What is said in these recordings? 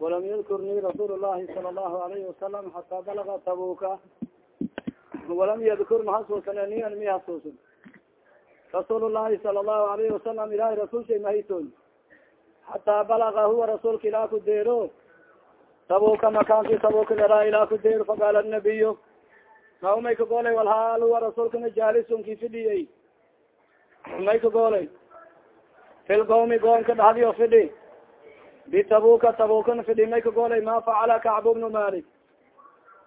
walam yadkurni rasuul llahi sala allahu alayhi wasalam xataa balaga tabuka walam yadkur mahasuusan nian mi hasuusan rasuul llahi sala allahu alayhi wasalam ilahi rasulshay mahaytoon xataa balaga huwa rasuulka ilaa ku deero tabuka makaanki tabuka leraa ilaa ku deero faqaala nabiyu naw may kagolay walhaal huwa rasuulkana jaalisun ki fidhiyay may kagolay fil qawmi goomka dhahdiyo fidhi bitabuka tabukana fidhi may kagolay ma facala kacbu bnu malik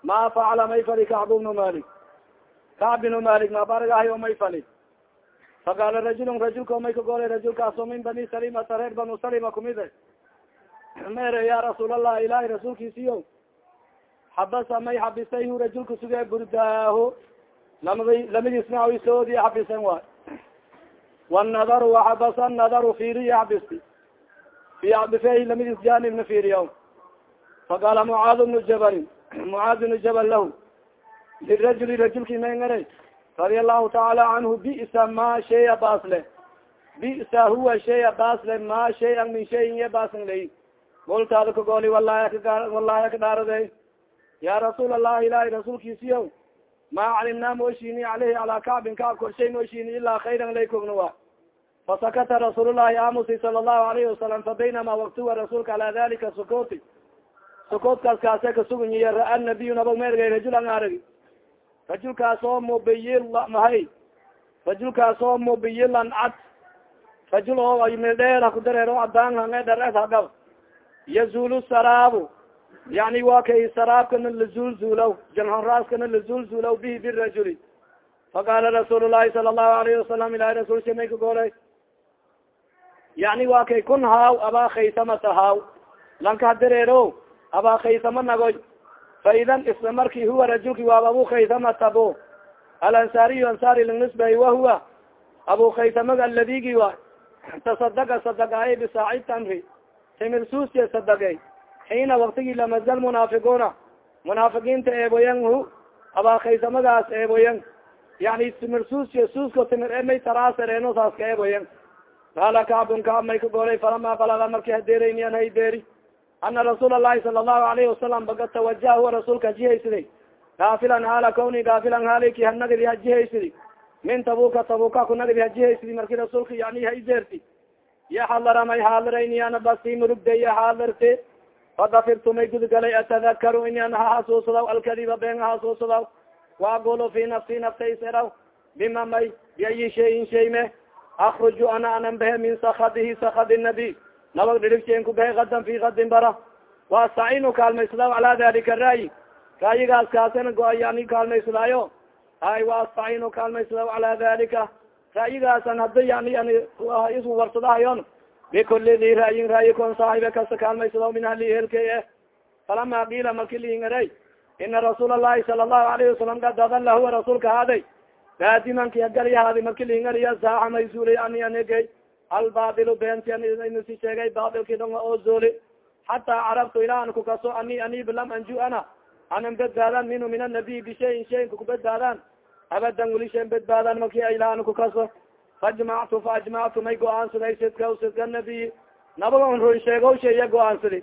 ma facala may fali kacbu bnu malik kacb bnu malik mabaragahayo may fali faqaala rajulun rajulka may kagolay rajulkaaso min bani salimata reer banu salima kumide mere ya rasuul allah ilahi rasuulkiisiyo xabasa may xabisayhu rajulka suge burdaaho lamadi lamadiisna soodi xabisen waay wanadaru waxabasa nadaru firiya xabisti bifehi lamadiis janibna firiya faqaala mucaad bnu jabalin mucaad bnu jabal lahu lirajuli rajulki mayngaray radia allahu taala canhu bisa ma shaya baasle bisa huwa shaya baasle ma shayan min shayin ya baasan lay goltaada kagoli walahi walahi akadhaarade ya rasuul allahi ilahi rasuulkiisiyo ma calimnaa moshini aleyhi calaa kacbin kacb korshay moshini ilaa khayran laykogna wa fasakata rasuul llahi amusi sala allahu alayhi wasalam fabaynama waktuwa rasuulka ala dalika sukoti sukoodkaas kaase kasugunyiye ra'a nabiyu nabag maergay rajulan aragi rajulkaas oo mubiyi mahay rajulkaas oo mubiyilan cad rajul oo mildheer haku dareero cadaan hange dhares hagab yazulu saraabu yani wa kay saraabkana lazulzulaw janhonraaskana lazulzulaw bihi birajuli faqaala rasuul llahi sala allahu alayhi wasalam ilahi rasul shamay ka goolay yani wa kay kun haaw abaa khaysamata haaw. Lanka hadareero abaa khaysama nagoy. Fa idan isla marki huwa rajulki waaba abu khaysamata bo alansaariyu ansaari lingnisbay wahuwa abu khaysamaga aladigi wa. Tasadaga sadagaaye bisaaci tamri. Timir suusiya sadagay xiina waktigi lamazal munaafiquna munaafiqiinta eeboyan hu abaa khaysamagaas eeboyan yani timir suusiya suusko timir emay taraasareeno saaska eeboyan qaala kacbun kacb may ka golay falama balaga marki hadeerayni an haydeeri ana rasuul allahi sala allahu alayhi wasalam baga tawajaha huwa rasuulka hajihaysidi gaafilan haala kawni gaafilan haaliki hanagadi hajihaysidi min tabuka tabuka kunagadi hajihaysidi marki rasuulka yani haydeerti ya xalara may xaadirayni ana basi murugda ya fadafirtu may gudgalay atadakaru ini an hahasuusadaw alkadiba been hahasuusadaw waagolo fi nafsi naftayseraw bima may biayi shayin shayme akruju ana anan behe min sakadihi sakadi nabi nabag dhirigsheen ku behe kadan fi kadin bara waastacinu kaalmaysadaw cala dalika ra'yi ra'yigaas kaasena go-yani kaalmaysadaayo hay waastacinu kaalmaysadaw cala dalika ra'yigaasan hada yani an isu warsadahayon bikuli di ra'yin ra'yi kon saaxibe kasta kaalmaysadaw min ahli helkay e falama kiila marki liingaray ina rasuul allahi sala allahu alayhi wasalam kad adala huwa rasuulka haaday baadimanki hagalyahaadi marki liingariya saaxa may zuulay ani anigay albadilu beenti inusi sheegay badilki dhonga oo zuuli xataa carabtu ilaa an kukaso ani anib lam anju ana. Anan badbaadan minhu min anabiy bishayin shayinka kubadbaadaan abadan weli shan badbaadan marki ilaa an kukaso faajmactu faajmactu may go'aansaday sidka sidka nabiy nabaga run sheego sheeya go'aansadi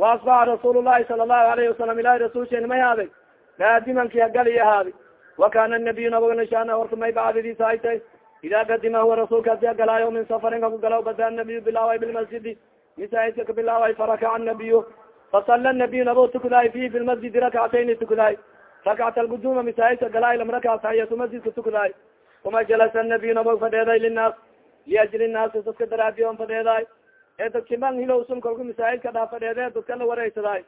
waasbaxa rasuul sala allahu alayhi wasalam ilahi rasulshen may haaday baadimanki hagali ahaadi wakana nabiyu nabagana shana horta may bacdidisa ay tay ida kadima huwa rasuulka adi agalaayo min safarin kakugalaw bada nabiyu bilaaway bilmasjidi misaidka kabilaaway farakaca nabiyu fasala nabiyu nabo tukudaay fi bilmasjidi rakcatayni tukudaay rakcat alguduma misaidka galaay lam rakac taxiyatu masjidka tukudaay uma jalasa nabiyu nabo fadheeday linaas liajli naasi dadka daraadiyon fadheedaay ee dadkiman hilowsun kolku misaidka dhaa fadheede dadka la wareysadaay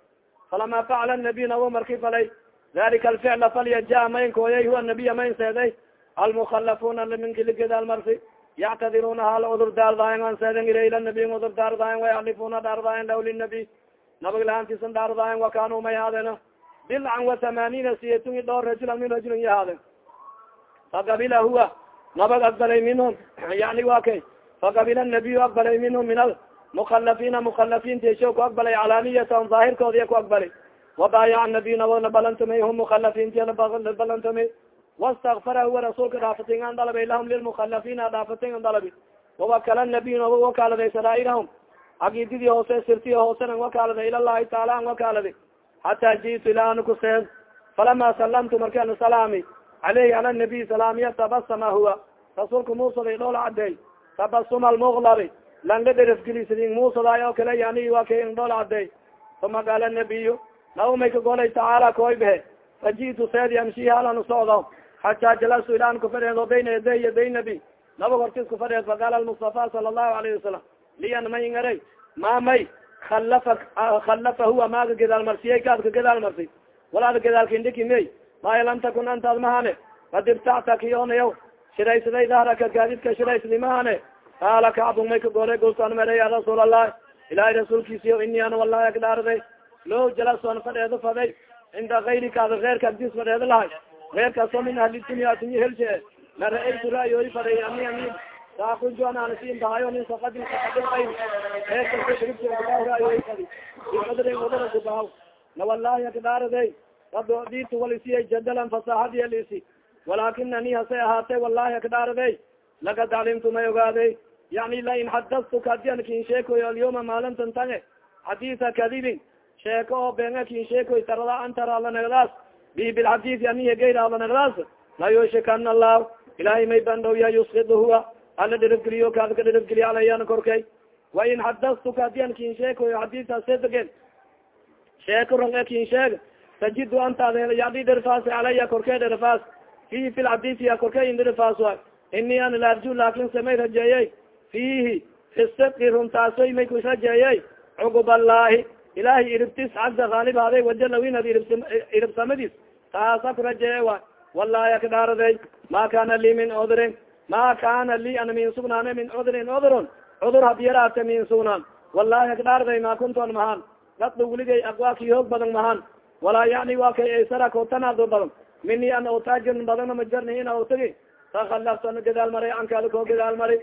falama facala nabiyu nabo marki falay dalika alficla falya ja mayn kooyay huwa nabiya mayn seeday almukhalafuna liminkiligadaal marsi yactadiruna hal udur daardaayan an seeden ila ila nabiy udur daardaayan wayalifuna dhaardaayan law linabiy nabag lahantisan dhaardaayan wakanuu may haadeen bilcan wa thamanina siyatun i dhowr rajulan min rajulin yahaadeen faqabila huwa nabag aqbalay minhum yani wa kay faqabila nabiyu aqbalay minhum min almukhalafina mukhalafintisho ku aqbalay calaaniyatan daahirkoodiya ku aqbalay wabaayac nabiy nabagna balantamay hum mukhalafintiana balantamay wastakfara huwa rasuulka dhaafatin an dalabay lahum lilmukhalafina dhaafatin an dalabi wawakala nabiy naba wakaladay saraa'irahum caqididii hoose sirtii hoosena wakaalada ilalahi taala an wakaaladi xataa jitu ilaa ana kuseed falama salamtu markaan salaami caleyhi ala nabiy salaamiya tabasama huwa rasuulka muusaday dhoola cadeey tabasuma almuklabi langa dherefgelisidin muusaday oo kale yani waa kay dhoola cadeey uma qaala nabiyu naumay ka golay tacaala koy behe. Fajitu seedi amshi halanu socdo. Xataa jalastu ilaan kufadheedo bayna yaday yaday nabi. Laba hortis kufadheed faqaala almustafa sala allahu alayhi wasalam lian may ngaray ma may? Alafa khalafa huwa maaga gadaal marsiyay kaadka gadaal marsi? Walaada gadaalkindhiki may? Maya lam takun antaad mahane kad ibtacta kionayaw shiraysaday dahraka gaadidka shiraysdi mahane qaala kacbu may ka goolay gultaan mere ya rasuul allah ilahay rasuulkiisiyo ini ana wallahi agdhaarday lo jalasoon fadheedo faday cinda gayrikaada keerka agdis fadheedo lahay keerkaasoo min ahli dunya dunya helshe la ra'aytu ra'yooyi faday ani ani saakujo ananasi bahayo nin sakadin sakadin ay keerkasribaa ra'yooyi fadi ikadrin wadara kubahaw na wallahi agdhaaraday radoditu walisiyay jadalan fasaxadi alisi walakinani hase ahaatee wallahi akdhaaraday lakad calimtu may ogaaday yani lain xadastuka hadi an kin sheekoy alyoma maalintan tange xadiisa kadibin sheeko oo benga kin sheekoy tarada antara alanagdaas bi bilxadiisi aniya gayra alanagdaas la yushikana allah ilahay may bandhowya yuskid huwa. Ala dhirifgeliyo kaad ka dhirifgeliya alayana korkay wain xadastuka hadi an kin sheekoy xadiisa sedegen sheeko rong e kin sheeg. Tajidu antaad yadi dhirfaas calaya korkee dhirfaas fihi fi lxadiisiya korkey dhirfaas wa. Ini an larju laakin samay rajeeyey fihi fi runtaasoy may kus rajeeyey cuguballaahi ilahay iribtis caza haalib haday wajalawinad iribsamadiis taasa ku rajeeye wa wallahi akdhaaraday ma kana lii min cudrin ma kana lii ana min sugnaane min cudrin cudrun. Cudur hadiyaraate min sugnaan. Wallahi akdhaaraday ma kuntoon mahaan. Dadda weligay aqwaaki hoog badan mahaan. Walaa yani waa kay aysara kootanaado badan. Mini an otaajin badana majarni ina otagi takalaftu ana gadaal maray ankaada koo gadaal mari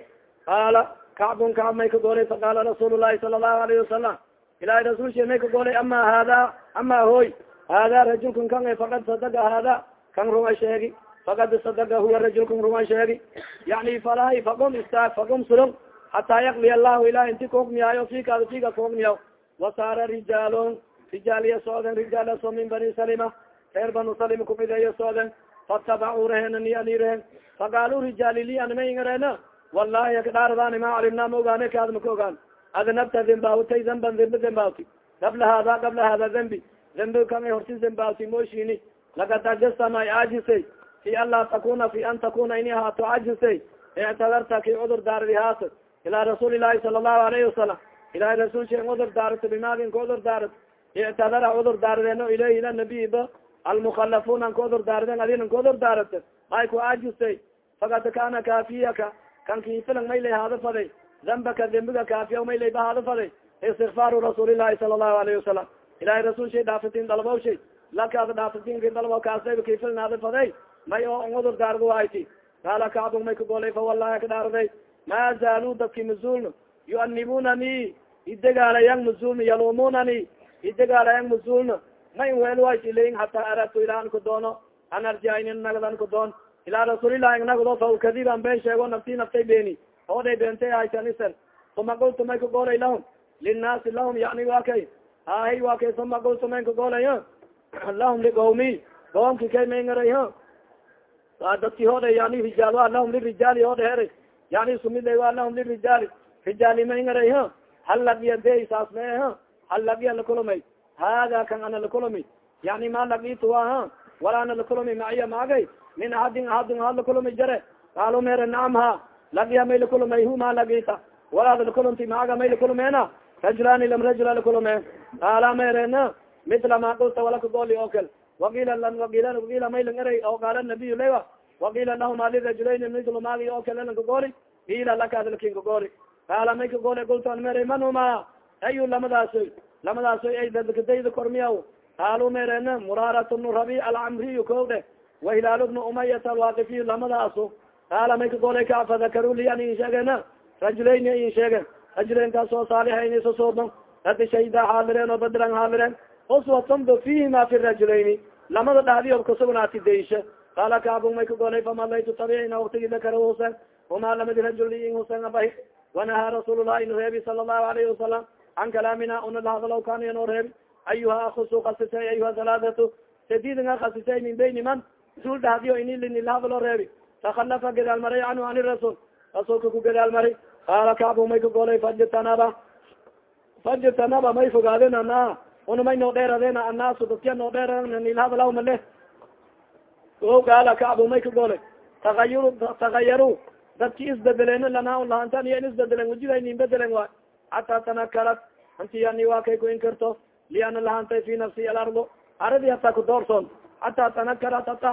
qaala kacbun kacb may ka goolay faqaala rasuul llahi sala allahu alayhi wasalam ilahay rasuulshi may ka goolay ama hada ama hoy hada rajulkan kan faqad sadaga hada kan runga sheegi faqad sadaga huwa rajulkan runga sheegi yani falahay faqum istaag faqum sulung hataa yakliya allahu ilahi inti kaogmiyaayo fikaada fika kaogmiyaw wasaara rijaalon rijaaliya socden rijaalaso min bani salima reer banu salim kumideeyo socden fatabacuu rehen ni alirehen faqaalu rijaali li anma ingareena wallahi akdhaaradaani ma calimnaa ma ogaane kaad maka ogaan adnabta dembawtay damban dembi dembawti qabla hada qabla hada dembi dembi kama horti dembawti moshini. Lakad ajasta may caajisay fi an laa takuna fi an takuna ini ahaato caajisay ictadarta ki cudur daardi haas ilaa rasuuli ilahi sala allahu alayhi wasalam ilahi rasuulshi cudur daarata bimaagin ka cudur daarat ictadara cudur daardeeno ilayhi ila nabiyiba almukalafun an ka cudur daarden adin ka cudur daarata may ku caajistay fakad kana kaafiyaka kan kifilang maylay haada faday dambaka dembiga kaafiya maylay ba haada faday istikfaaru rasuulilahi sala allahu alayhi wasalam ilahay rasuul shay dhaafatin dalbaw shay lakaada dhaafatin dalba kaasayba kifiln haada faday may oo cudur daarda wahayti qaala kacbu may kagolay fa wallahi kadhaarday ma zaalu dadki mazulna yuanibunani idegaalayan mazulna yalumunani idegaalayan mazulna ma in weel waysilayin hataa aradtu ilaan ku doono an arjainin nagdan ku doon ilaa rasuulilahi nagdo fa kadiban been sheego nafti naftay beeni ooday beentay haysanisen uma qultu may kagolay lahum. Linaasi lahum yani wa kay. Hahay wa kay. Uma qultu may kagolay lahum liqawmi goomki kay may ngaray wa dadki hooda yani rijaal wa lahum lirijaali hooda heray yani sumida wa lahum lirijaali rijaali. May ngaray hal lagiya de saas me hal lagiya lakulumay hada kan ana lakulumi yani ma lagitu wa wala ana lakulumi maciya maagay. Min ahadin ahadin had lakulumi jare. Qaalo mere naam ha lagiya may lakulumay hu ma lagita walaada lakulumti maaga may lakulumena rajulani lam rajula lakulume qaala merena mitla ma kulta wala kagoli okal waila waila waila maylang eray o qaala nabiy lewa waila lahuma lirajulayn mitlu maagi okale lang kagoli ila lakadlakin kagoli qaala may kagoli kultan mere man huma ayu lamadaasoy lamadaasoy ay dadkadayda kormiyaw qaalu merena murarat bnu rabi alcamriyu ko dhe wahilaal bnu umayat alwaaqifiy lamadaaso qaala may kagolay ka fadakaru li an in sheegena rajulayn in sheegen rajulayn kaasoo saalixayn sosoodon adi shayda haadireen oo badran haadireen uswatanba fihima fi rajulayni lamada dhahdiyob kasugnaati daysha qaala kaabu may kagolay famalaytu tabicina waktigi dakara husen huma lamadi rajul in husen abahi wanahaa rasuul lahi inu reebi sala allahu alayhi wasalam can kalaamina una lahadalaw kana inoo reebi. Ayuha akusu kasisay ayuha halaathatu sadidinga kasisay min bayni man. Sul dhahdiyo inilini lahadalo reebi takalafa gadaal maray canhu an rasuul rasuulka ku gadaal mari qaala kacbu may ka golay fajtanaba fajtanaba may fogaadeen ana una may noo dheeradeen annaasu dadka noo dheeraden nilhadalaw male o qaala kacbu may ka golay taayur tagayaru dadki isbedeleen lana lahantan in isbedelen wajiga nin bedelen waay xataa tanakarat anti yani waa kay ku inkirto liana lahantay fi nafsi alardu aradi hataa kudoorsoon xataa tanakarat hata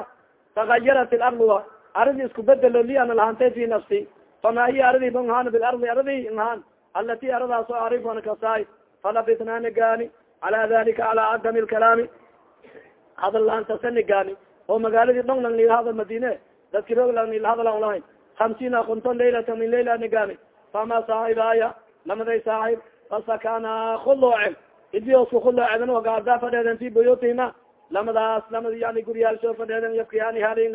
tagayarat ilardu a aradi isku bedelo liana lahantay fi nafsi fama hiya aradi banhaan bilardi aradi nhaan alati aradaas o arifan kasaay falabitnaani gaani cala dalika cala cadami lkalaami hadal lahantasani gaani oo magaaladii dhong lang nilahada madine dadki rog lang nilahadala lahayn hamsiina kunton laylata min layla nigaani fama saaxibaaya lamaday saaxib fasakana khulooce idiosku khuloocedan wagaada fadheeden fi buyutihima lamadaas lamadi yani guryaalsoo fadheeden yafkiyani halin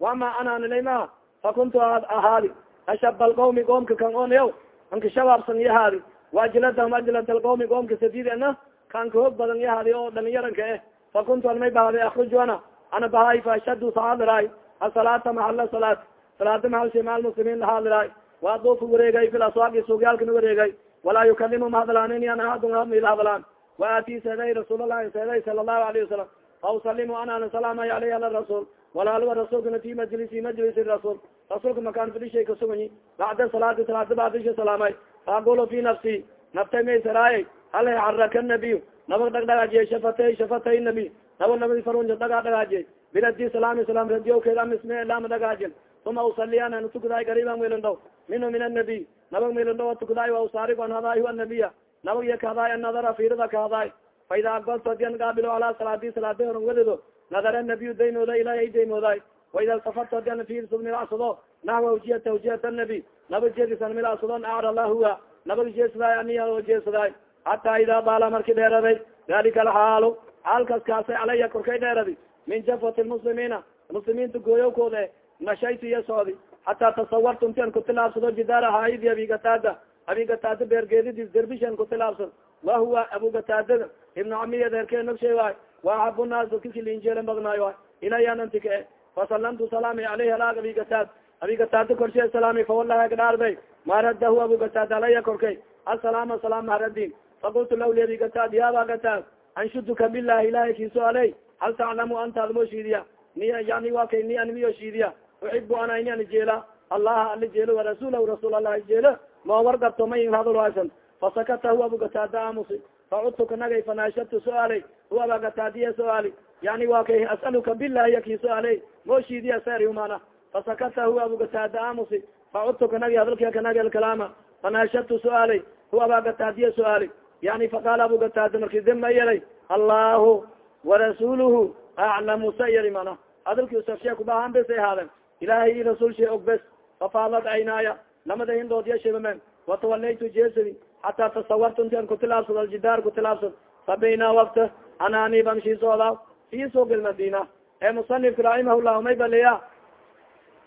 wama ana nilayma fakuntu ahaadi ashaba alqawmi qoomka kan onayaw anka shabaabsan yahaadi waajladahum ajlad alqawmi qoomka sadidena kan ka hoog badan yahaadi oo dhalinyaranka eh fakuntu an may bahaaday akruju ana ana bahaay fa ashadu saadiraay asalaata maxala salaat salaada mahalsha maal muslimiin lahaadiraay waadufu wareegay fil aswaaqi suugyaalkana wareegay walaa yukalimum hadlaanin an ahadun hamil hadlaan waati seeday rasuulalahi seeday sala allahu alayhi wasalam fa usalimu anana salaamay aleyh ala rasuul walaalwa rasuulkana fi majlisi majlisi rasuul rasuulka makaan fidishay kasuganyi bacda salaati salaada bacdisha salaamay faaqulu fi nafsi naftay maysaraayay hal haraka nabiy nabag dhagdhagaajiye shafatay shafatay nabiy nabag nabadi farunja dhagaa dhagaajiye biradi salaami salam radiyowkeed amisme lama dhagaajin uma usaliyan an tukudaay gariban meelon dhaw minhu min annabiy nabag meelon dhaw tukudaay wa usaarib an hadaay hu annabiya. Nabag iya kahadaay annadara firida kahadaay fa ida aqbaltu adian gaabilo alaa salaadi salaada horan wadedo nadara nabiy daymooda ilahay daymoodaay waida iltafatu adian fiirso milacsado naxwa wjihata wjihata nabiy nabag jeedisan milacsado acra lahuwa nabag jeesadaay aniya jeesadaay hataa idaa baala marki dheeraday dalika alxaalu xaalkas kaasay calaya korkay dheeradi min jafwati lmuslimiina muslimiinta gooyowkooda mashaytu iyo socdi hataa tasawartu intian kutilaabsado jidaara haidi abigataada abigataada beergeedidis derbishan kutilaabsad wa huwa abugataada ibnu camiya deerkee nogshay wa axabu naas kikilinjeela badnaayo waay ilayan antike e fasalamtu salaami aleyhi alaag abigataad abigataada korshe salaami fawalahi agdhaarday maradahu abugataad alaya korkay asalaam salaam maradin fakultu law liabigataad ya abagataad anshuduka bilahi ilahay kiiso aley hal taclamu anta admo shiidiya ni yani wa kay ni anmiyo shiidiya uxibu ana ini an jeela allaha ali jeelo warasuulahu rasuul allahi jeelo ma wargabto may hadalwaasan fasakata huwa abugataada aamusi facudtu kanagay fanaashadtu su'aalay huwa abagataadiya su'aali yani wa kay as'aluka bilahi yaki su'aaley mo shiidiya seri humana fasakata huwa abugataada aamusi facudtu kanagay hadalkia kanagay alkalaama fanaashadtu su'aalay huwa abagataadiya su'aali yani faqaala abugataada marki dima yelay allahu warasuluhu aclamu sa yari mana hadalki usafshe kubahan besay haaden ilahay i rasuul shay og bes fafaadad aynaaya lamada hindood yashibamen watawalaytu jesadi hataa tasawartu intian kutilaabsad aljidaar kutilaabsad fabayna wakta anani bamshi sooda fi suuq lmadina ee musanifka raximahullahu may baliya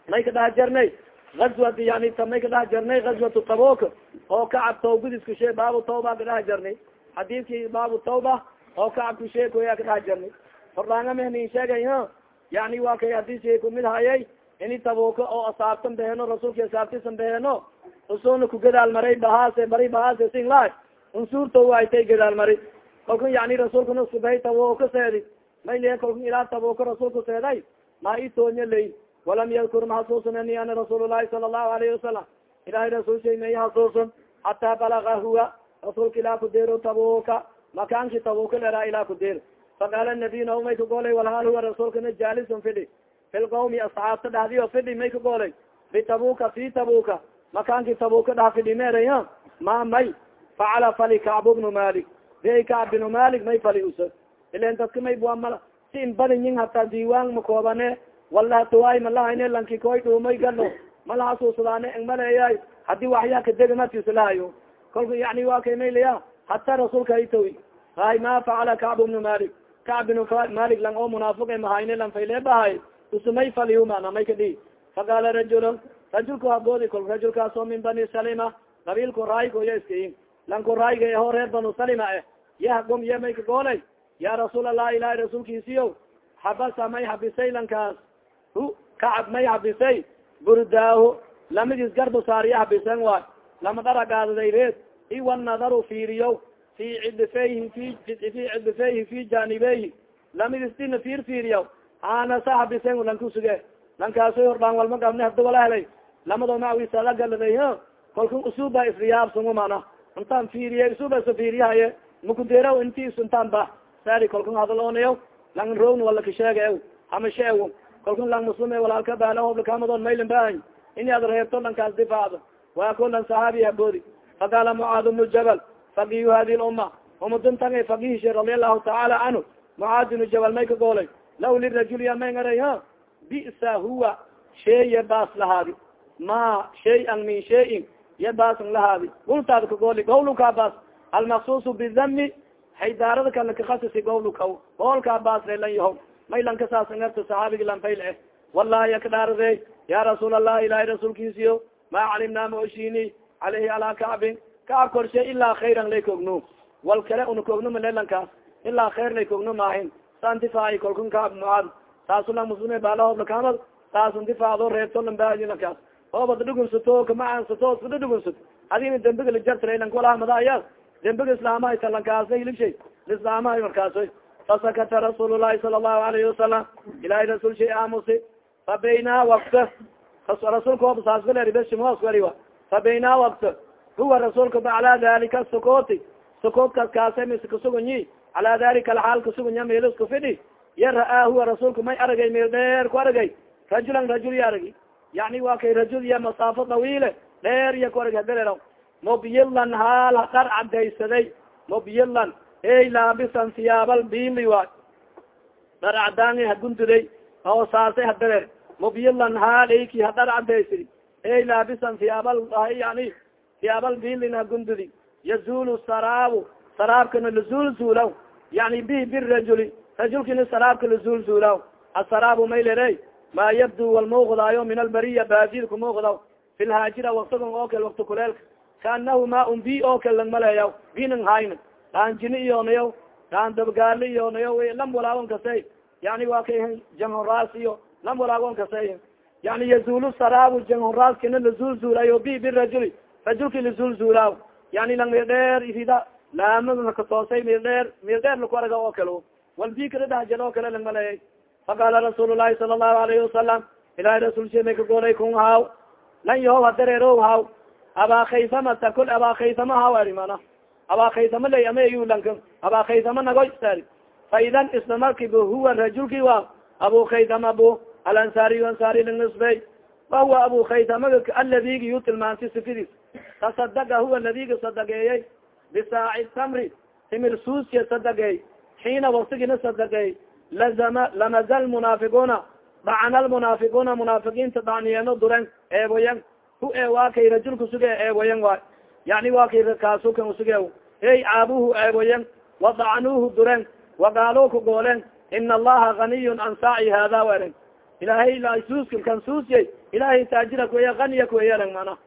may ka dhaha jarnay azwat yani may ka dhaha jarnay gazwatu tabok oo kacab tawgudiska she baabu tawba ka dhaha jarnay xadiidkii baabu tawba oo kacabka sheekoya ka dhaha jarnay hordaanga mehnin sheegay yani waa kay haddii shay kumid hayay ini tabuka oo asaabtan beheno rasuulki asaabtisan beheno usuna ku gadaal maray bahaase bari bahaase sin lahay unsuurta waaytay gadaal mari kalkun yani rasuulka nuskubahay tabuka seedi mayliya kalkun ilaa tabuka rasuulka seeday ma itoonya lay walam yadkur mahasuusanani ana rasuul lahi sala allahu alayhi wasalam ilahay rasuul shay may hasuusan hataa balaga huwa rasuulka ilaa kudeero tabuka makaanki tabuka leraa ilaa kudeer faqaala nabiy naw may kagolay walhaal huwa rasuulkana jaalisun fidhi fi lqawmi asxaabta dhahdiyo fidhi may kagolay bitabuka fi tabuka makaanki tabuka dhaha fidhi meeraya ma may facala fali kacbu bnu malik de kacb bnu malik may fali usa. Ilen dadka may buama si in badinyin hataa diiwaan makoobane wala hatuwaay malahayne lanki koy dhuumay galo mala hasuusadaane eng maleeyay haddii waxyaa kadega matislahayo kolka yani waa kay maylaya hataa rasuulka haytawi hay ma facala kacb bnu malik. Kacb bnu malik lang oo munaafiq mahayne lan fayle bahay usumay faliyumana may kadhi faqaala rajulun rajulku haboodi kol rajulkaasoo min bani salima. Qabiilku raaygoya iskain lanku raayga eho reer banu salima eh yahgom ye may kagoolay ya rasuul allah ilahi rasuulkiisiyo xabasa may habisay lankaas kacab may habisay burdaahu lamidis garbo saariya habisen waay lama dharagaadaday reed iwa nadaru fiiriyo fi cidifeyhi fi fi cidifeyhi fi janibeyhi lamidis dina fiir fiiriyo anasa habisen lankusuge lankaaso hordhaan walma gabne hada helay lamado mawisalagaladay kolka usuba isriyaabsungu mana intaan fiiriye usuba isa fiiriyahaye makudera intiis intaan ba sari kolkan hadal lang rogn wala kasheega hama sheego kolkan lang muslim walaalka baalahoblakamadon maylin bahay ini ad reebto lankaas difaacdo waa ko lan saxaabi haboodi faqaala mucaad bnu jabal fagiyu hadi lumma umadintanga fagihishe radi allahu tacaala canhu mucaad bnu jabal may ka goolay. Law lirajul ya may ngaray ha? Bisa huwa shey ya baas lahaadi ma shay-an min shayin ya baasan lahaadi gultaad kagooli gawlukaa baas almaksusu bidami haydaarada kala kakasisi gawluka goolkaa baas relan yaho may lanka saasangarta saxaabigi lanfayl eh. Wallahi yakdhaarade ya rasuul allah ilahay rasuulkiisiyo ma calimnaa ma oshini caleyhi alaa kacbin. Kacab korshe ilaa khayran lay kogno wal kale una kogno malelankaas ilaa khayr lay kogno maahin saantifaaci kolkun kacab mucaad saasu lang muslime baalahoodlakamad saas intifaacdo reebto lambaaji lankaas oobad dhugunsato kamaansato iskada dhugunsato adina dembiga lijartlankualahamadaaya dembiga islaamahay talankaasa hilibshay lislaamahay markaasoy fasakata rasuul lahi sala allahu alayhi wasalam ilahay rasuul shay aamusi. Fa bayna wakta rasuulka obasaasgaleribesimoskaliwa fa bayna wakta huwa rasuulka calaa dalika sukoti sukoodkaas kaasa mis kasugunyi calaa dalika alxaal kasugunya meelisku fidhi ya ra'aa huwa rasuulka may aragay meel dheer ku aragay. Rajulan rajul ya aragi. Yani wa kay rajul ya masaafo dawiile dheer iya ku arag hadereero mubyilan haal dhar cadaysaday mubyilan ey laabisan siyaabal bili waay dhar cadaani hagunduday oo saasay hadereer mubyilan haal eyki hadhar cadaysidi ey laabisan siyaabal yani siyaabal bilin hagundudi yazulu saraabu saraabkana lazul zulaw yani bi birajuli rajulkina saraabka lazul zulaw asaraabu maylere ma yabdu wal muuqdaayo min albariya baadid ku muuqdaw fi lhaajira waktigan oo kale wakti kuleelka kaanahu ma un bi oo kale lang maleeyaw binan hayna daan jini iyonayo daan dabgaali iyonayo lam walaagon kasay yani waa kay janhoraas iyo lam walaagon kasay yani yazulu saraabu janhoraaskina lazulzulayo bi birajuli rajulki lazulzulaaw yani lang mir dheer irida laamada katoosay mir dheer mir dheer laku arga oo kale wal bi kala dhahjal oo kale lang maleeyay faqaala rasuul lahi sala allahu alayhi wasalam ilahi rasul she may ka goolay kun haaw? Lan yahow hadareero haaw abaa khaymamata kul abaa khaysama haaw ari mana abaa khaysama lay ama yu lanka abaa khaysama nagoy sari fa idan isla markiba huwa rajulki wa abu khaysama bu alansaariy ansaari langisbey wa huwa abu khaysamaga aladigi yu tilmaantay sifidis tasadaga huwa ladiga sadageeyey bisaaci tamri timir suusya sadageey xiina waktigina sadageey lazama lamaza lmunaafiquuna dhacana lmunaafiquuna munaafiqiinta dhacniyeeno duren eeboyan hu e waa kay rajulka suge eeboyan waay yani waa kaasukan usuge hey caabuhu eeboyan wadacanuuhu duren. Wagaaluu ku goolen ina allaha ganiyun an saaci hada weren ilahay suuskan kan suusyay ilahay taajira kueya aniya kueyalang mana.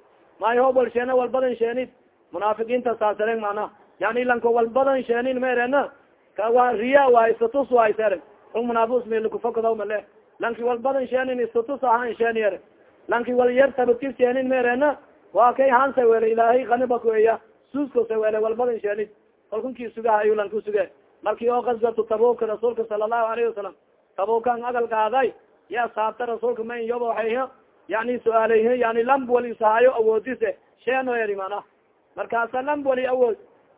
Maayo hobol sheena walbadan sheenid munaafiqiinta saasaren mana. Yani lanko walbadan sheenin maerena kawa riya waay status waay sere un munafus melakufakadaw male lanki walbadan sheenin status ahaan sheeniyer lanki wal yar tabadkis sheenin maerena waa kay hansa wele ilaahay kaniba kueya suuskose wele walbadan sheenid kalkunkii sugahayu lanku suge. Marki oo kasgatu tabuka rasuulka sala allahu alayhi wasalam tabukan agal qaaday ya saabta rasuulka ma inyoba waxay yani su'aaley yani lamb wali sahaayo awoodise sheeno eri mana markaasa lamb wali awood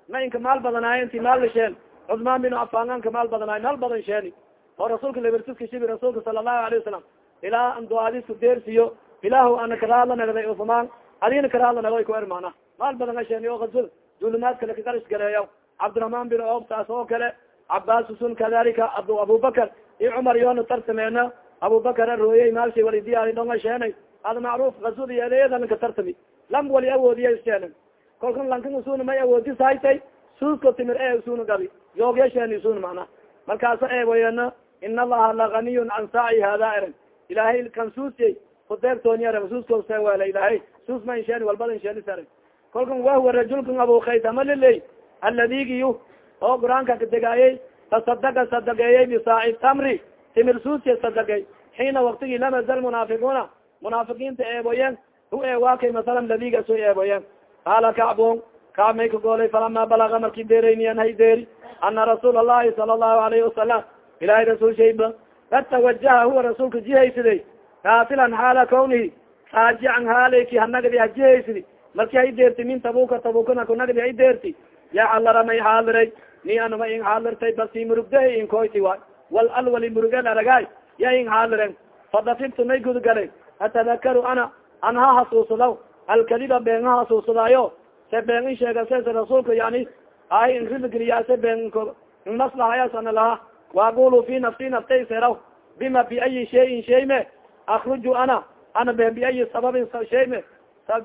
ma inka maal badanaayo inti maal la sheen. Cusmaan bin afangan maal badanaayo maal badan sheeni. Oo rasuulka libertiska shibi rasuulka sala allahu alayhi wasalam ilaa anduadisku deersiyo ilaahu ana karaadla nagday usmaan adina karaadla nagoy ku er mana maal badan a sheeni oo azul dulimaad kale kagaris gareeya cabdiraحman bin ob saas oo kale. Cabasusun kadalika abubakar. Iyo cumar yoona tartameena. Abubakar arooyey maalshay wali diyaari dhonga sheenay. Ada macruf asudi eedalanka tartami. Lam wali awoodiya isheenan kolkan lankan usuna may awoodis haytay suusko timir e usuna gabi. Yoogya sheeni usuna mana markaasa eewayeena in allaha laganiyun can saaci hada eran ilaahay kan suusiyey kudeegtoonyar suuskose wela ilahay suus ma insheeni walbada insheeni sare kolkan wahuwa rajulkan abu khaytama liley aladigiyu oo qur'aanka kadegaayey tasadaka sadageeyey bisaaci tamri timir suusiya sadagay xiina waktigii lam yazal munaafiquuna munaafiqiinta eeboyen hu eewaakay masalan ladiga soo eeboyen qaala kacbon kacb may ka goolay falama balaga marki deerayniyan hay deeri ana rasuul allahi sala allahu alayhi wasalam ilahay rasuul shayba kad tawajaha huwa rasuulka jihaysiday kaasilan xaala kawnihi raajican haaleyki hanagdi hajihaysidi marki hay deerti min tabuka tabukana kunagdi hay deerti. Ya xalara may xaaliray ni anuma in xaalirtay basi murugdahay inkoyti wa. Wal alwali murugen aragaay ya in xaaliren fadafigtu may gudgale atadakaru ana an ha hasuusadaw alkadiba been ha hasuusadaayo se been in sheega sese rasuulka yani ay inribgeliya se been maslahayaasana laha. Waaqulu fi nafsi naftay seraw bima biayi shayin shayme akruju ana ana behe biayi sababin shayme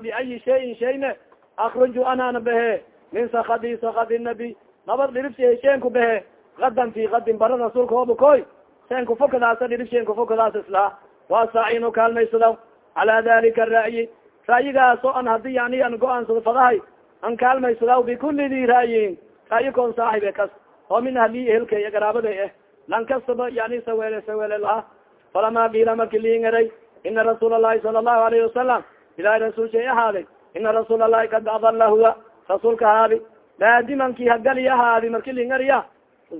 biayi shayin shayme akruju ana ana behe min sakadi sakadi nabi nabad dhiribsi sheenku behe gadan fi gadin bara rasuulka hobukoy seenku fokadaasa dhirib sheenku fokadaas islaa wasaacinu kaalmaysadaw cala dalika ra'yi ra'yigaasoo an haddii yani an go'aansado fadahay an kaalmaysadaw bikuli di ra'yin ra'yi koon saaxibe kas oo min ahli ehelkay garaabaday eh lan kastaba yani sawele sawele laha falama giila marki liingaray ina rasuul allahi sala allahu alayhi wasalam ilahay rasuul shay ahaaday ina rasuul allahi kad adala huwa rasuulka haadi laadimanki hagali ahaadi marki liingariya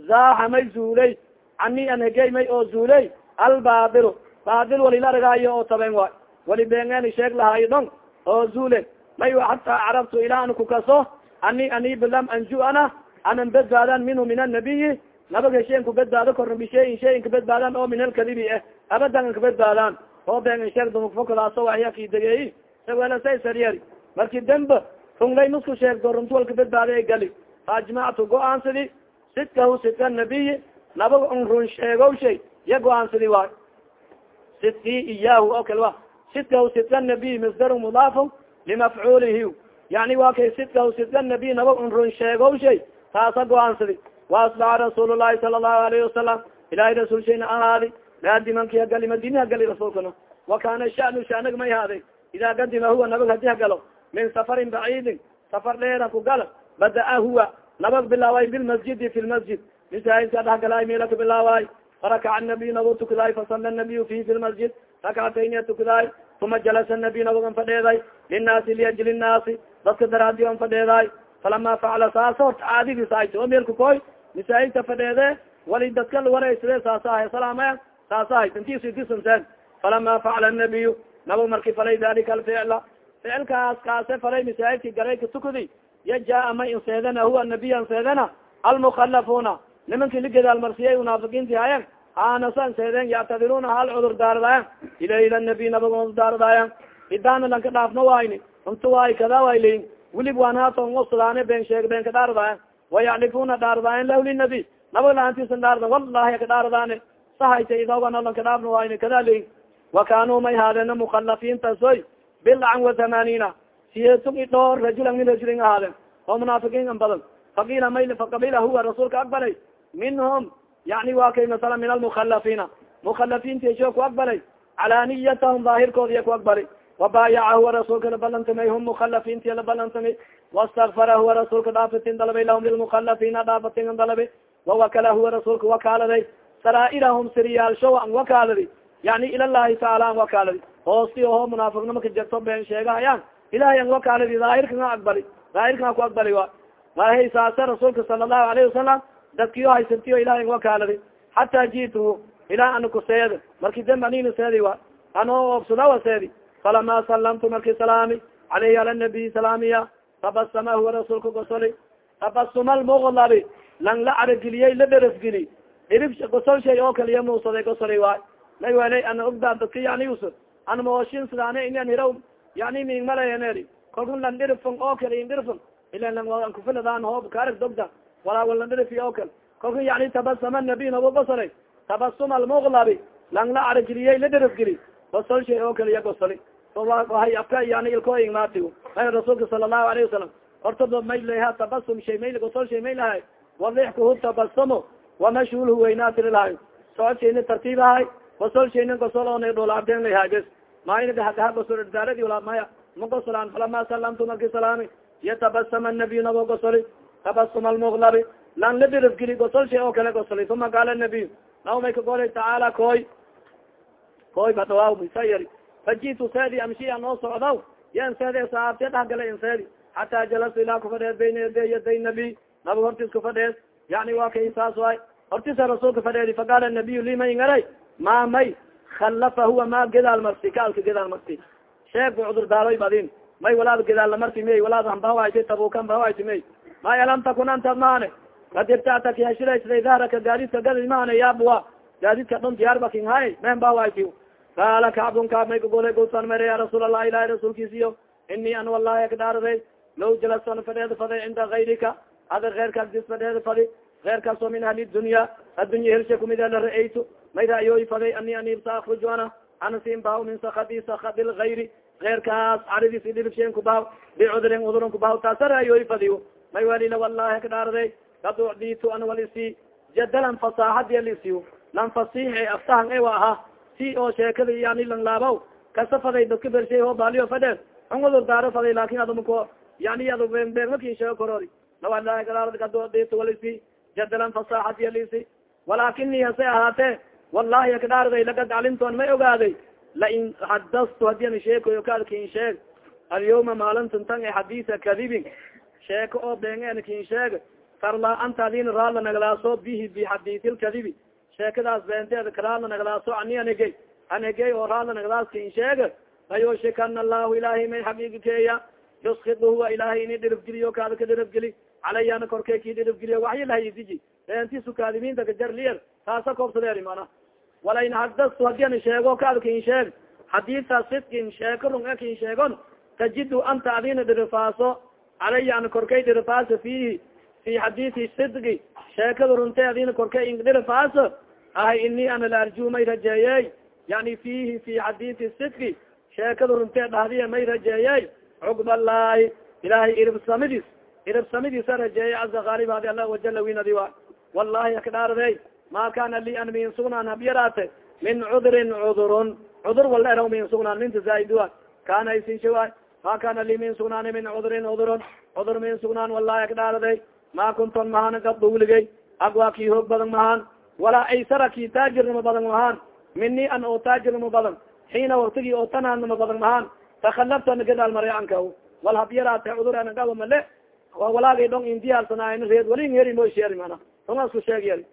zaaxa may zuulay cani an hegey may oo zuulay albaabil baabil wali la argaayo oo taben waay wali beengeni sheeg lahaayo dhon oo zuulen may hataa carabtu ilaa an kukaso ani ani bilam anju ana anan badbaadan minhu min annabiyi nabag hesheen kubadbaado korna bishayin shayin kabadbaadan oo min alkadibi eh abadan an kabadbaadaan oo been sheeg dumukfokadaaso waxyaki degeeyi sawela say sariyari marki dembe runglay nusku sheegdo runtuwal kabadbaada gali faajmactu go'aansidi sidkahu sidka nabiyi nabag un run sheegow shay ya go'aansidi waay sidki iyahu o kale wa sidkahu sidka nabiy masdaru mudaafun limafcuulihi yani wa kay sidkahu sidka nabiy nabag un run sheegow shay taasa go'aansidi waasbaxa rasuul lahi sala allahu alayhi wasalam ilahay rasuul shayna ahaadi naadimanki hagali madini hagali rasuulkana wa kana shanu shanag may haaday ida kadima huwa nabag hadi hagalo min safarin baciidin safar dheera ku gala bada-a huwa nabag bilaaway bilmasjidi fi lmasjid misaajidka dhahgalaay meela ka bilaaway farakaca nabiy nabag tukudaay fasala nabiy fi fi lmasjid rakcataynia tukudaay uma jalasa nabiy nabagan fadheeday linaasi liajli nnaasi dadka daraadi on fadheedaay falama facala saasa horta caadidis oo meelka koy masaajidka fadheede wali dadka waraysade saasa ahay salaamaya saasa ahay intiisdisanteen falama facala nabiyu nabag marki falay dalika alficla ficilkaas kaase falay masaajidki garayka tukudi ya jaa may inseedana huwa nabiy anseedana almukhalafuna nimankii ligedaalmarsiyay munaafiqiinti hayen aanasa anseeden yactadiruna hal cudur daaradayan ila ila nabiy nabag cudur daaradayan idaana lanka dhaafno wayni unta waay kada wayliin wilib waanhaton wasadaane been sheeg been ka dhaaradayan wayaclifuna dhaaradayan lah linabi nabag laantiisan dhaarada wallahi ka dhaaradaane sahayta idoogan lanka dhaafno wayni kada liin wa kanuu may haadeen mukhalafiintasoy bilcan wa thamaniina siyeetun i dhoor rajulan min rajulin ahaadeen oo munaafiqiin an badan faqila may faqabila huwa rasuulka aqbalay minhum yani wa kay masala min almukhalafiina mukhalafiintisho ku aqbalay calaaniyatahum daahirkoodi iya ku aqbalay wabaayaca huwa rasuulka labalantamay hum mukhalafiinti labalantamay wastakfara huwa rasuulka dhaafatin dalabay lahum lilmukhalafiina dhaafatin dalabay wawakala huwa rasuulka wakaaladay saraairahum siriyaalsho an wakaaladi yani ila llahi taala an wakaaladi hoosti oho munaafiqnima ka jarto been sheegahayaan ilahay an wakaaladi daahirkan a aqbali daahirkan a ku aqbali wa mahay saase rasuulka sala allahu alayhi wasalam dadkiyo haysantiyo ilahay an wakaaladi xataa jiituhu ilaa ana kuseed marki demb anina seedi wa ano obsudawa seedi. Falama salamtu marki salaami alayhi ala nabiy salaamiya. Tabasama huwa rasuulka gosoli. Tabasuma almuqlabi lang la carageliyey la dherasgeli irib gosol shay oo kaliya muusaday gosoli waay may welay ana ogdaa dadka yani us ana mooshin sidaane inan hiraw yani mingmalayaneri kalkun lan dhirifon oo kale in dhirfon ila lang an kufiladaan hoob kaarag dogda. Walaa walan dhirifi oo kale kalkun yani tabasama nabiy nabo gosolay tabasuma almuqlabi lang la carageliyey la dherasgeli gosol shay oo kaliya gosoli. Hay afka yani ilko ingmaati may rasuulka sala allahu alayhi wasalam horta may leha tabasum shay may gosol shay may lahay wadixkuhu tabasumu wamashulhu weynaatirilahay socod shayna tartiib ahay gosol shayna gosol oona dhol abdeen lahay bes maynagaha gosol daaradi maya ma gosolaan falama salamtu marki salaami yatabasama nabiy nabo gosoli tabasuma almuklabi lan labirafgili gosol shay oo kale gosoli uma qaala nabiy naw may ka golay tacaala koy koy badawaaw misa yari fajitu seedi amshiya noo socdaw yan seedi saabte dhahgala in seedi xataa jalastu ilaa kufadhees bayna yaday yaday nabiy nabig hortis kufadhees yani waa kay saas waay hortisa rasuulka fadheedi faqaala nabiy li may ngaray? Ma may. Khalafa huwa ma gedaal marsi kaalka gedaal marsi sheeg bu cudur daaloy badin. May walaad gedaal lamarti may walaad hambahawayta tabukan bahawayta may. May alam takun anta maane. Kad ibtactaki hashiraysday dahraka gaadidka gadi maane yaabwa gaadidka dhon diyaarbakin hay men bahawayt qaala kacbun kaab may kagolay gulsan mere ya rasuul allah ilahi rasuulkiisiyo ini an wallahi akdaarday law jalasan fadheed faday cinda gayrika ada keyrka agdis fadheed fadi keyrkaasoo min ahli dunya addunya helsha kumid la ra'aytu may ra'yooy faday ani anib sa akruju ana ana siin bahaw min sakadi sakadi lgayri keyrkaas caridis idhibsheen kubahaw bicudrin udurin kubahaw taasa ra'yooy fadiyo may walila wallahi akdaarday kad ucditu an jadalan fasaaxadiya lisiyo lan fasiix e aftahan ewa ahaa si oo sheekada yani langlaabaw kasa faday dadka bershay oo baaliyo fadheer an udur daaro faday laakin adamako yani ad beegmakin sheego korori lawalisi jadalan fasaaxat yalisi walakini hase ahaatee wallahi akdhaarday lagad calimtoon may ogaaday lain xadastu hadian sheekoyo kaadkin sheeg alyawma maalintan tan e xadiisa kadibin sheeko oo beengen kin sheeg tarla anta adin raala naglaaso bihi bixadiisi lkadibi sheekadaas beenteeda karaala naglaaso ani anigey anigey oo raala naglaas kin sheeg layushikana allahu ilahay may xaqiigi keeya yuskid huwa ilahay ini dhirifgeliyo kaada ka dhirifgeli calayana korkey ki dhirifgeliyo waxyi lahayidiji beenti sukaadimiinta kajarliyer taasa koobsadeeri mana walain hadastu haddii an sheego kaada kin sheeg. Xadiisa sidkin sheeko rung e kin sheegon tajidu anta adina dhirifaaso. Calaya an korkay dhirifaaso fihi fi xadiisi sidki sheekada runte adina korkay dhirifaaso ahay ini ana la arju may rajeeyey. Yani fihi fi xadiisi sidki sheekada runte dhahdiya may rajeeyey. Cugbalaahi ilahay iribsamidiis iribsamidiisa rajeeyey caza kaalibadi ala wajala winadi wa wallahi akdhaarday ma kana li an min sugnaan habyaraate min cudrin cudurun cudur wala eraw min minta zaaidua kana isinshawa ma kana li min sugnaani min cudrin cudurun cudur min sugnaan wallahi akdhaarday ma mahaan wiligay agwaa kii hoog badan mahaan walaa aysara kii taajirnimo badan mahaan mini an oo taajirnimo badan xiina waktigi oo tanaannimo badan mahaan takalabto nagadaal maray anka wal habyaraate cudur anagaba male walaagay dhong indiyaalsanaayna reed walin heri moysheeri mana. Rungasku sheeg yeri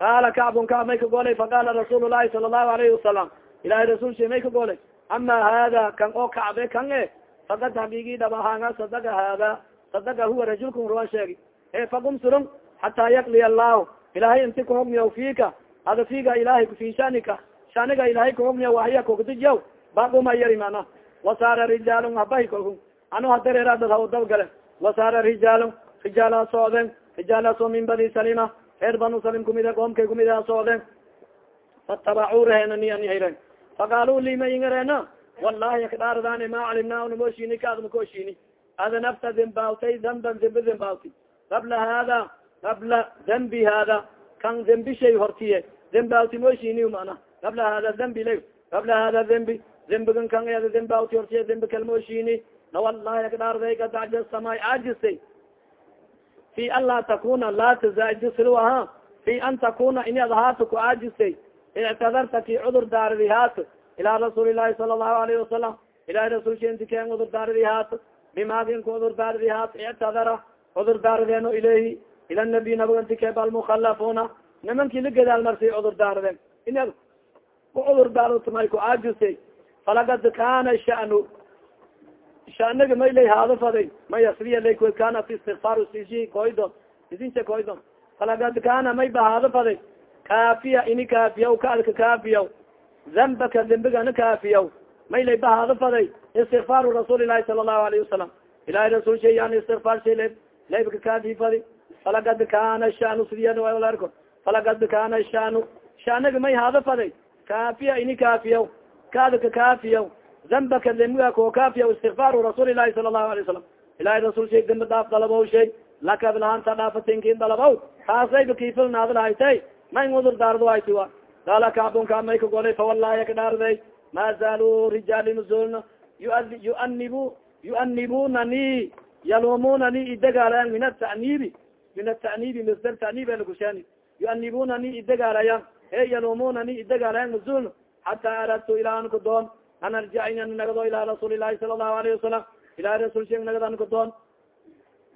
qaala kacbun kacb may ka golay faqaala rasuul lahi sala allahu alayhi wasalam ilahay rasuulshi may ka golay ama hada kan oo kacbe kan e? Faqad habigi dhabahaanga sadaga hada sadaga huwa rajulkum ruwan sheegi. E faqum surung xataa yakliya allahu ilahay inti kuhugmiya fika ada figa ilahay fi shanika shaniga ilahay kuhugmiya wahya kogdijaw baquma yari mana. Wasaara rijaalun habahi kolku ano hadareera dad ha dabgale wasaara rijaalun rijaala socden rijaalaasoo min bani salima reer banu salim kumida qoomkay kumida socden fatabacuu reheena nianihiren faqaaluu lima ingareena wallahi akdhaardaani ma calimna unamoshini kaad makoshini ada nafta dembaawtay damban dembi dembaawti qabla hada qabla dembi hada kan dembi shay hortiye dembaawti moshini mana qabla hada dembi la qabla hada dembi dembigan kan eeda dembaawti hortiye dembi kalmoshini na wallahi akdhaarday kad ajastamay aajistay fi an laa takuna laa tazaajisil aha fi an takuna ini ad ahaato ku aajistay ictadarta ki cudur daaridi haat ilaa rasuuli lahi sala allahu alayhi wasalam ilahi rasuulshinti ken cudur daaridi haat bimaagin ku cudur daaridi haat ictadara cudur daarideeno ilehi ila nabi nabiganti keb almukhalafuna nimankii la gadaal marsi cudur daariden in ku cudur daartmay ku aajistay falagad kana shanu shanaga may lay haado faday may asliya lay kanat istikfar sisi koydo isinsa koydo falagad kana may ba haado faday kaafiya ini kaafiyaw kaadka kaafiyaw dambaka dembigana kaafiyaw may lay ba haado faday istikfaaru rasuuli lahi sala allahu alayhi wasalam ilahi rasul shay yani istikfar shay la laybka kaafi fadi falagad kana shanu sidiyaarko falagad kana shanu shanaga may haado kaafiya ini kaafiyaw kaadka kaafiyaw dambaka dembiga ko kaafiya istikfaaru rasuuli lahi sala allahu alay wasalam ilahi rasul shay dembi dhaaf dalabow shay lakad lahanta dhaafatinkin dalabow taasayba kiifilnaada lahaytay may udur daardo hayti wa qaala kacbunka may ka golay fa wallahi ka dhaarday ma zaalu rijaali nuzulna yuanibu yuanibunani yalumunani idagaalayan min atanibi min atanibi masdar tanib lakushani yuanibunani idagaalayan e yalumunani idagaalayan nuzulna xata aradtu ilaa an kadoon an arjac in nagado ila rasuuli ilahi sala allahu alayhi wasalam ilahi rasul sheeg nagad an kadoon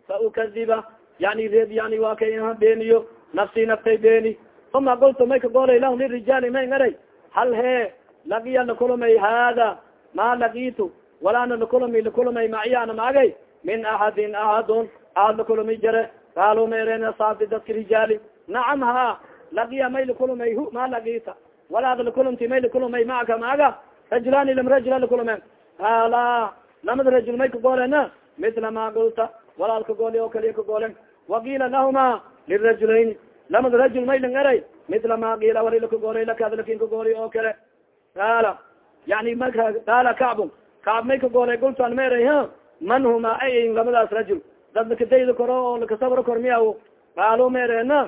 fa ukadiba yani reed yani waa kay beeniyo nafsi naftay beeni uma golto may kagoolay lahum lirijaali may ngaray hal hee lagiya lakulumay hada ma lagitu walaana lakulumi lakulumay maciyana maagay min axadin axadun ahad lakulumi jare kaalu maeren asaabi dadka rijaali nacam ha lagiya may lakulumay hu ma lagita walaad lakulumti may lakulumay macaka maaga rajulaani lam rajula lakulumen hala lamada rajul may kagoolena mitla ma gulta walaal kagooli oo kaliya kagoolen wakiila lahuma lirajulayn lamada rajul may lang eray mitla ma kiila wali lakagoolay lakad laakiin kagooli oo kale qaala yani marka qaala kacbu kacb may kagoolay gultaan ma eray ha man huma ay lamadaas rajul dad lakadayda koro oo lakasabro kor miya qaalu ma erena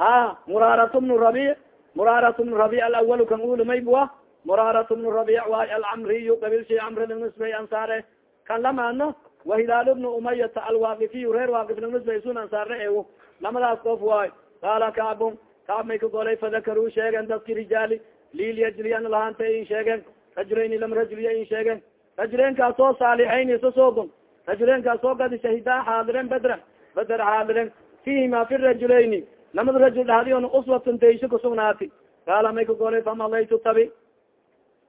ha muraarat bnu rabic muraarat bnu rabic alawal kan ulumay bua muraarat bnu rabic waay alcamriyu qabil shay camri lnisbay ansaare kan lamaano wahilaal bnu umayata alwaaqifiy reer waaqif lnisbay sun ansaarna ewo lamadaas qof waay qaala kacbu kacb may kagolay fadakaruu sheegen dadki rijaali lilyajliyan lahanta in sheegen rajulayni lam rajulya in sheegen rajuleenkaas oo saalixayn isa soogon rajuleenkaas oo gadi shahidaa xaadiren bedra beder xaadiren fihima fi rajulayni lamada rajul dhahdion uswatun daysho kasugnaati qaala may kagolay famalaytu tabi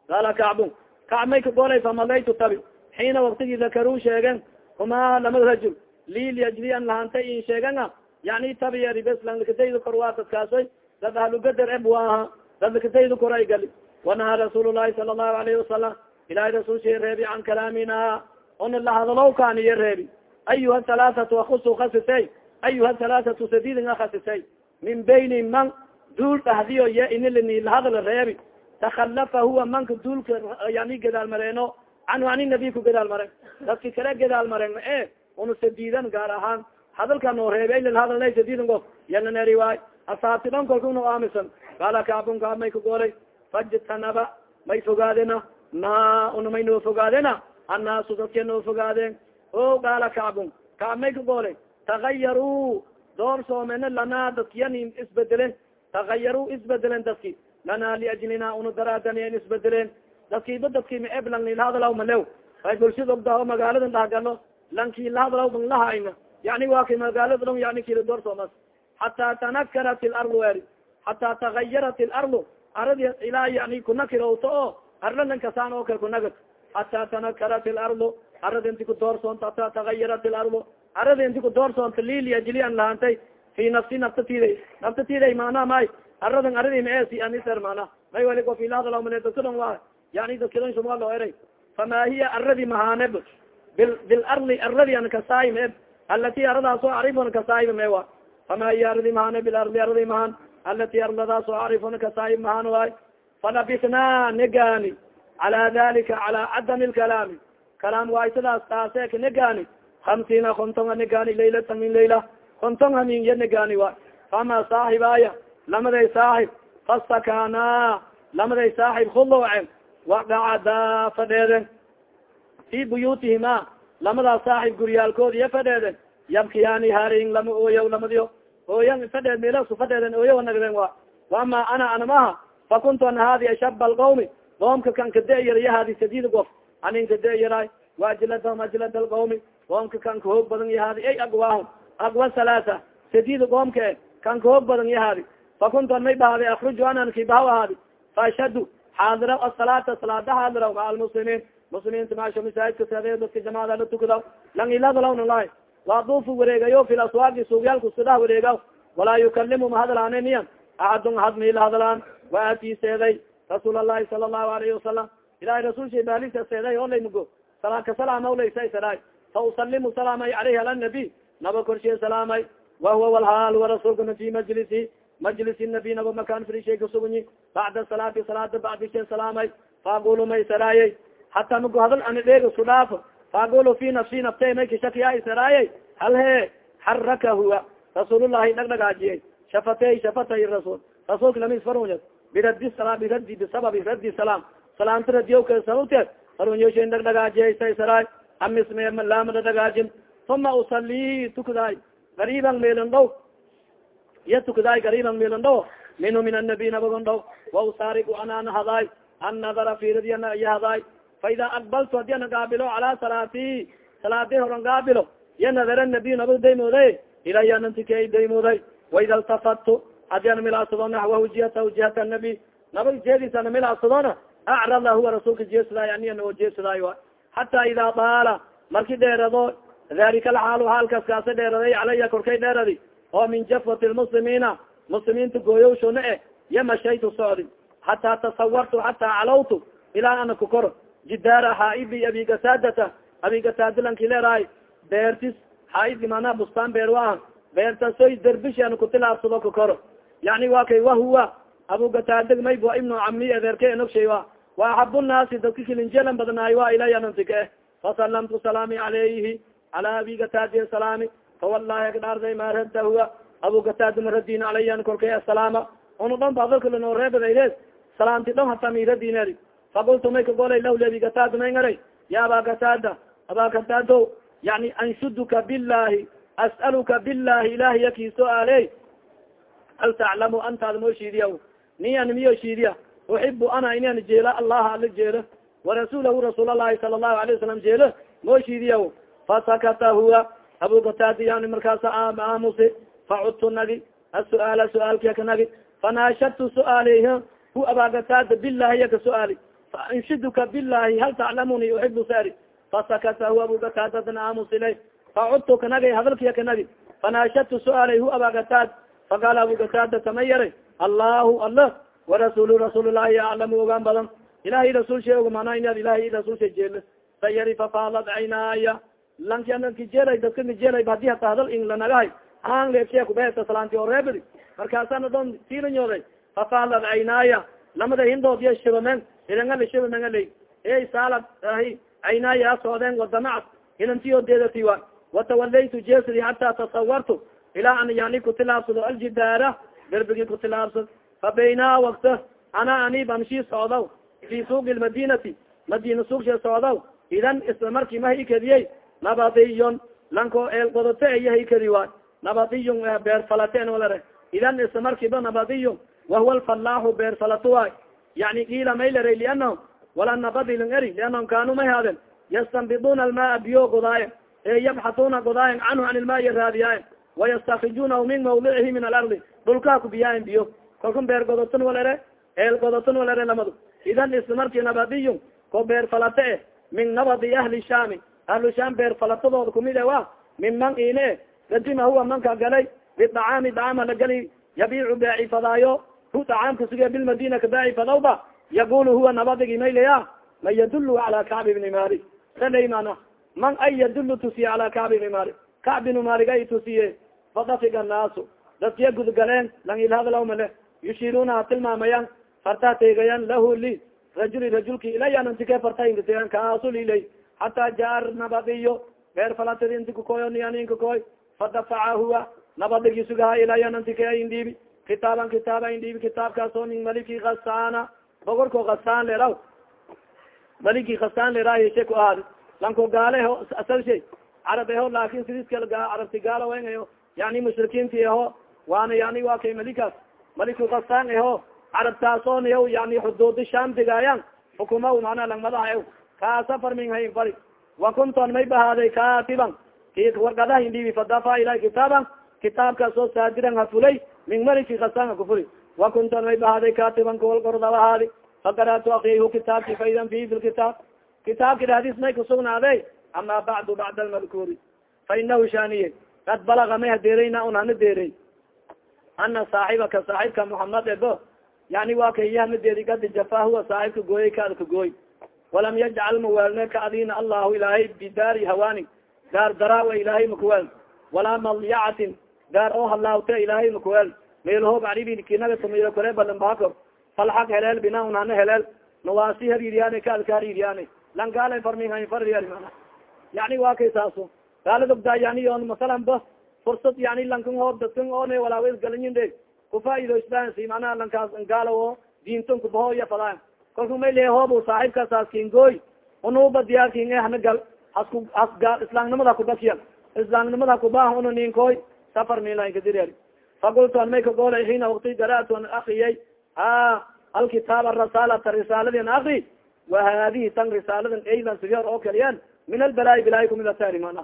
qaala kacbu kacb may kagolay famalaytu tabi xiina waktigii dakaruu sheegen huma lamada rajul lilyajliyan lahanta in sheegena yani tabiyaribeslanlakadayda kor waa dadkaasoy dad ahlubeder eb waaha dad lakadayda kor ay gali wanaha rasuul lahi sala allahu alayhi wasalam ilahay rasul shay reebi can kalaamina ona lahadalow kaaniyo reebi ayuha halaathatu akusu khasisay ayuha halaathatu sadidin a khasisay min bayni man duul dhahdiyo ye inilini lahadala reebi takhalafa huwa manka duulka yani gadaal mareeno canhu ani nabiy ku gadaal maren dadki kale gadaal maren e una sadiidan gaar ahaan hadalka noo reebay ilal hadalna sadiidan gof yalaneri waay asaabtidhan kolka una aamisan qaala kaabun kaab may kagoolay fajtanaba may fogaadena ma una may noo fogaadena annaasu dadka noo fogaadeen o qaala kacbun kaab may kagoolay tagayaruu door soomene lanaa dadkiyanin isbedelen tagayaruu isbedelen dadki lanaa liajlina una daraadaniyan isbedeleen dadkiiba dadki ma eblang nilhadalaw malew. Ay bulshada ogdaho magaalada dhahgalo lanki lahadalaw bang lahayna yani waa kay magaalada dhon yani soomas hataa tanakarat ilardu eri hataa tagayarat ilardu aradi ilaa yani kunakirowto o. Arlalan kasaan oo kale kunagat. Hataa tanakarat ilardu aradi inti kudoorsoonta hataa tagayarat ilardu aradi inti kudoorsoonta liliajlian lahantay. Fi nafsi naftatiday naftatiday maana may aradan aradi maesi aniser mana may wali of ilahadalaw male dadkadon waa yani dadkadon suma loo eray fama hiya aradi mahaaneb. Bilardi aradi an kasaayim eb. Alati aradaas oo arifon kasaayib mewa fama hiya aradi mahane bilardi aradi mahan alati ardadaas oo arifon kasaayib mahan waay. Falabisna negani cala dalika cala cadami lkalaami kalaam waay sidaas taasek negani hamsiina kontonga negani laylatan min layla. Konton hamin ya negani waay. Fama saaxibaaya lamaday saaxib fastakana lamaday saaxib khulooce waqacada fadheeden fi buyutihima lamadaa saaxib guryaalkood iya fadheeden yabkiyaani harin lama ooya lamadiyo ooyan fadheed meelasu fadheeden ooya wanagden wa waama ana anamaha fakuntu an hadi ashaba alqawmi qoomka kan kadeyar yahadi sadid gof anin kadeyaraay waajladahum ajlad alqawmi qoomka kan kahoog badan yahadi ay agwaahum agwa salaasa sadid qoomka e kan kahoog badan yahadi fakuntu an may bahaaday akruju anan kibahaw ahaadi faashhadu xaadiraw asalaata salaada xaadiraw maa almuslimiin muslimiinta maasho masaajidka seede dadka jamaada la tukadaw lang iladalawna lahay waadufu wareegayo fi aswaaqi suugyaalku sidah wareegaw walaa yukalimu mahadalaane niyan axadun ahad miila hadalaan waatii seeday rasuul allahi sala allahu alayhi wasalam ilahay rasulsha baalisa seeday oo laymugo salaaka salaama laysa saray fa usalimu salaamay aleyhi ala nabiy naba korshiye salaamay wahuwa walhaal wa rasuulkana fi majlisi majlisi nabi naba makaan frishay kasugunyi bacda salaati salaada bacdishe salaamay faaqulu may saraayey hataa mago hadal ani dheeg isku dhaafo faaqulu fi nafsi naftey may kashakiya saraayey hal he xaraka huwa rasuulullahi dhagdhagaajiyey shafatey shafatay rasul rasuulka lamisfarunye biradi sala biradi bisababi radi salaam salaamta radiyowka sababteed harunyooshen dhagdhagaajiyaysaysaraay amismlaamada dhagaajin uma usalii tukdaay gariiban meelin dhow iya tukdaay gariiban dhow minhu min annabiy nabagon dhow wa usaarigu anaan hadaay an nadara firadiyana iya hadaay fa ida aqbaltu haddii ana gaabilo calaa salaati salaadi horan gaabilo iya nadara nabiy nabag daymooday ilaya nantikay daymooday waida ltafadtu haddii ana milaasado naxwahu jihata jihata nabi nabag jeediisana milaasadona acrada huwa rasuulka jeesadaay aniana jeesadaay a xata ida daala marki dheerado dalika alxaalu haalkas kaasa dheeraday calaya korkay dheeradi oo min jafwati lmuslimiina muslimiinta gooyowshona eh ya mashaytu socdi hataa tasawartu hataa calawtu ilaa ana ku koro jidaara xaaidi abigasaadata abigasaadalanki leerahay beertis xaaidi manaa bustaan beer waaha beertasoy derbishi ana kutilaabsado ku koro yani wa kay wahuwa abugataadeg mayb wa ibnu cami adeerke enogshay wa wa axab nnaasi dadka kilinjelan badnaayo wa ilaya nantika eh fasalamtu salaami alayhi cala abigataadi salaami fawalahi agdhaarday ma radda huwa abugataadi maradin alayan korkay asalaama unu dhon badalkalanoo reebadayres salaamti dhon hata miradineri fakultu may kagolay lah abigataadi may ngaray ya abagataada abagataado yani anshuduka billahi as'aluka billahi ilahi yakii so-aaley hal taclamu antaad moo shiidiya niyan miyo shiidiya uxibu ana inan jeelo allaha ala jeelo warasulahu rasuul alahi sala allahu alayه wasalam jeelo moo shiidiya fasakata huwa abukataadi yani markaasa aamusi facudtu nagi asuaala su'aalkia ka nagi fanaashadtu su'aaleyh hu abagataada bilahi ya ka su'aali fanshiduka bilahi hal taclamuni uxibu sari fasakata hu abukataadadan aamusilay facudtu kanagay hadalkiya kanagi fanaashadtu su'aaley hu abagataad faqaala abukataada tama yaray allahu allah warasuul rasuulilahi aclamu ogaan badan ilahay rasuul sha og mana inaad ilahay rasuul sha jeelo sayari fafaalad caynaaya lankiankijeelay dadka kijeelay haddii hata hadal in lanagahay aan leebshe kubeeta salaanti oo reebadi markaasana don tiilanyooday fafaalad caynaaya lamada hindood ya shibamen ilangali shibamengaley ey saalad ahi caynaaya a socdeen wadamacad hilantiyo deedati wa watawalaytu tasawartu ilaa an yani kutilaabsado aljidaara derbigi kutilaabsad fa baynaa wakta. Ana ani bamshii socdaw fi suuqi lmadinati madina suugsha socdaw idan isla markii ma haikadiyey nabadiyon lanko eelgodote iya haikadi waay nabadiyon beer falaten walare. Idan isla markiiba nabadiyo wahuwa lfallaaxu beer falato waay yani kiila may lare lianahum wala nabadilin eri lianahum kaanuu may haaden yastanbiduna almaa biyo godaayen ee yabxatuna godaayen canhu an ilmaai raadiyaayen wayastakrijunahu min mawdicihi min alardi dhulkaa kubiyaayen biyo. Kalkun beer godoton walere eel godoton walere lamadu idan isla markii nabadiyo ko beer falate eh min nabadi ahli shaami ahlu shaam beer falatadooda kumid wa min man ine kadima huwa manka galay bidacaami dacaama la gali yabiicu beeci fadaayo hu dacaamka suge bilmadina ka beeci fadawba yaqulu huwa nabadigi maylaya man yadulu cala kacbi ibni malik salaymana man ay yadulu tusiye cala kacbi ibni malik kacb ibnu malik ay tusiye fadafiga annaasu dadkiya gudgaleen lang ilhadlawmale yushiiruna ha tilmaamayan fartaa teegayan lahu li rajuli rajulki ilaya nantike fartainkategan kaasul ilay hataa jaa nabadiyo beer falatadi inti kukoyo niyaninkakoy fadafaca huwa nabadigi sugaha ilaya nantike indhiibi kitaaban kitaaba indhiibi kitaabkaasoo nin maliki kasana bogorko kasaan leraw maliki kasaan lera heshe ku ahaadi lanko gaale ho asal shay carab eho laakin sidiska carabti gaalo wengayo yani mushrikiinti aho waana yani waa kay malikaas maliku kasaan eho carabtaason yaw yani xuduudi sham digaayan xukuma mana lang madaha ew kaasa farminghay bari. Wa kunton may bahaaday katiban ki wargadaha indhiibi fadafa ilahi kitaaban kitaabkaasoo saadiran hafulay min maliki kasaan hakufuli wa kunton may bahaaday katiban kuwal gorda ahaadi fakaratu akrihu kitaabki faidan fi fi lkitaab kitaabki dhadis may kusugnaaday ama bacdu bacd almadkuuri fa inahu shaniye kad balaga may hadeereyna un hana deerey ana saaxibaka saaxibka muhamad ebo. Yani wa kay hanadeeri gadi jafa huwa saaxibka gooyay kaada ka gooy walam yajcal mawaalne ka adina allahu ilaahay bidaari hawaani daar daraawa ilaahay makuweel walaa malyacatin daar oo halaawte ilaahay makuweel meelhoob aribikinaga tumiyo kore balanbaakor falxaq heleel bina un hana heleel nawaasi hariiryaane kaadka hariiryaane lan gaala farminha fariyar mana yani wa kay saaso gaalad ogdaa yani on masalan ba fursad yani lankan hoob dadkan one walaawa isgalanyin de kufaa'ido islansi manaa lankaas gaala o diinton kubahoya fadaan kalku may le hoob saaxibkaasaaskingoy unuba diyaarkin hana gal hasku hasga islaamnimada kubakiya islaamnimada kubah una ninkoy safar milankadirer fakultu an may kagoolay xiina wakti gara'tu an akriyay a alkitaab arasalata risaaladi an akri wa hadihi tan risaaladan aydan sigar oo kaliyan min albalaai bilaayi kumidasari mana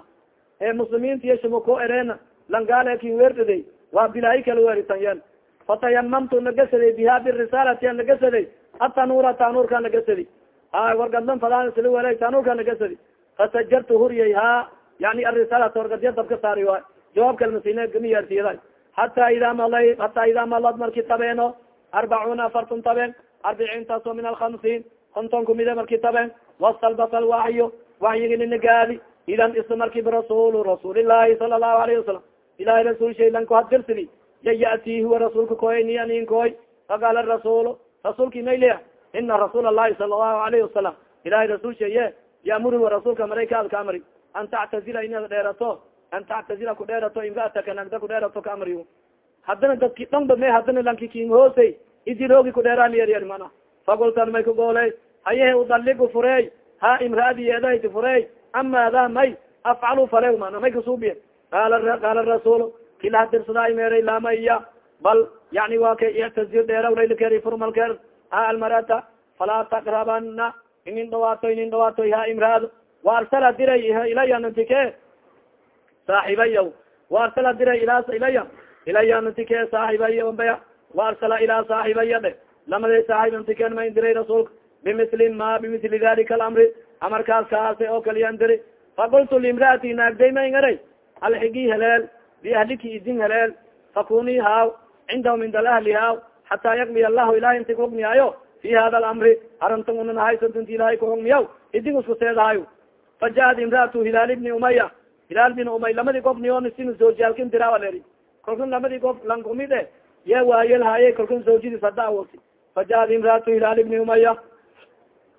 ee muslimiinta iyo shuma ko ereen langaale kin weerdhaday waa bilaayi kala weeritan fatayamamtu nagasaday biha birisaalati nagasaday atanuura tanuurka nagasadi ha wargadlan fadaan sila wala tanuurka nagasadi fasajartu huryay ha yani arisalat wargadya dabka saari waay jawaab kalmasine gamiyaartiyada hata ida malay hata ida malad marki tabeeno arbacuna afartun tabeen arbiciintaaso min alhamsiin konton kumide marki tabeen wastalbas alwaxyo waxyigininagaadi idan isla marki birasuul rasuulilahi sala allahu alayhi wasalam ilahay rasuul shaylan haddirsidi ya yati huwa rasuulka koy ni anin koy faqaala rasuul rasuulki maylia ina rasuul allahi sala allahu alayhi wasalam ilahay rasuul shaye yamuru rasuulka maraykaad ka amri. An tactazila inaad dheerato an tactazila ku dheerato imraataka nagda ku dheerato ka amri haddana dadki dhanba me haddana lanki kinhoosey idiloogi ku dheeraan yaryar mana. Fakultan may kugooley hayehe udaligu furey ha imraadi yeedahti furey amaada may afcalu fale mana may kasuubiye qaala qaala rasuul kila hadirsadaa meeray lama iya bal yani waa kay ictazir dheerawlaylakeri furmalker ha almarata falaa taqrabana inin dhawaato inin dhawaato ha imraado waarsala diray ilaya nantike saaxibaya waarsala diray ila ilaya ilaya nantike saaxibaya baya waarsala ilaa saaxibaya dhe lamaday saaxib nantiken ma indiray rasuulka bimili ma bimili dalika alamri amarkaas kaase oo kaliyan diri faqultu limraati naagday ma ingaray alxigi heleel biahliki idin heleel fakuni haaw cindahu min dal ahli haaw xataa yakmiy allahu ilahay inti kuhugmiyaayo fi hada alamri arintan unanahaysantinti ilahay kuhugmiyaw idin isku seedahayo fajaat imraatu hilaal ibni umaya hilaal bin umay lamadi gof niyosin zoojiyaalkin diraawa leri kalkun lamadi gof lankumide ye waayelhaye kalkun zoojidis hada awoti fajaat imraatu hilaal ibni umaya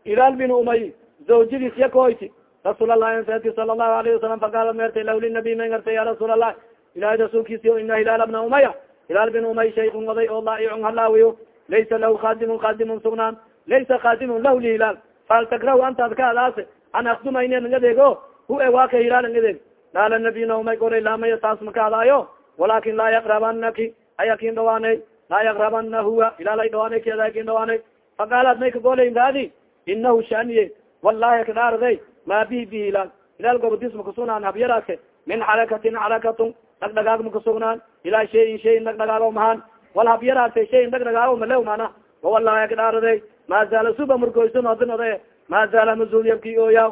hilaal bin umay zawjidis yakoyti rasuul allahi sati sala allahu alayhi wasalam faqaala meertay law linabi may ngartay ya rasuul allah ilahay rasuulkiisi ina hilaal bna umaya hilaal bin umay shaykun oday oo laaicun halaawiyo laysa lahu khadimun khadimun sugnaan laysa khadimun lahu lihilaal fal takrahu antaad ka adaase an akduma ine nangadeego hu e waa ka hilaal ngadeeg qaala nabiy naumay goray laamaya taas maka adaayo walakin laa yaqrabanaki ayakin dhawaanay laa yaqrabana huwa ilaalay dhawaanay keeda kin dhawaanay faqaalat may kagolay imraadi inahu shaniye wallahi kadhaarday ma bi bi hilaal hilaal gobodis makasugnaan habyaraadke min xarakatin xarakatun dhagdhagaag makasugnaan ilaa shayin shayin dhagdhagaago mahaan wal habyaraadke shayin dhagdhagaago malew mana wawalahi kadhaaraday ma zaala suba murgoysun odin ode ma zaala mazul yabki oya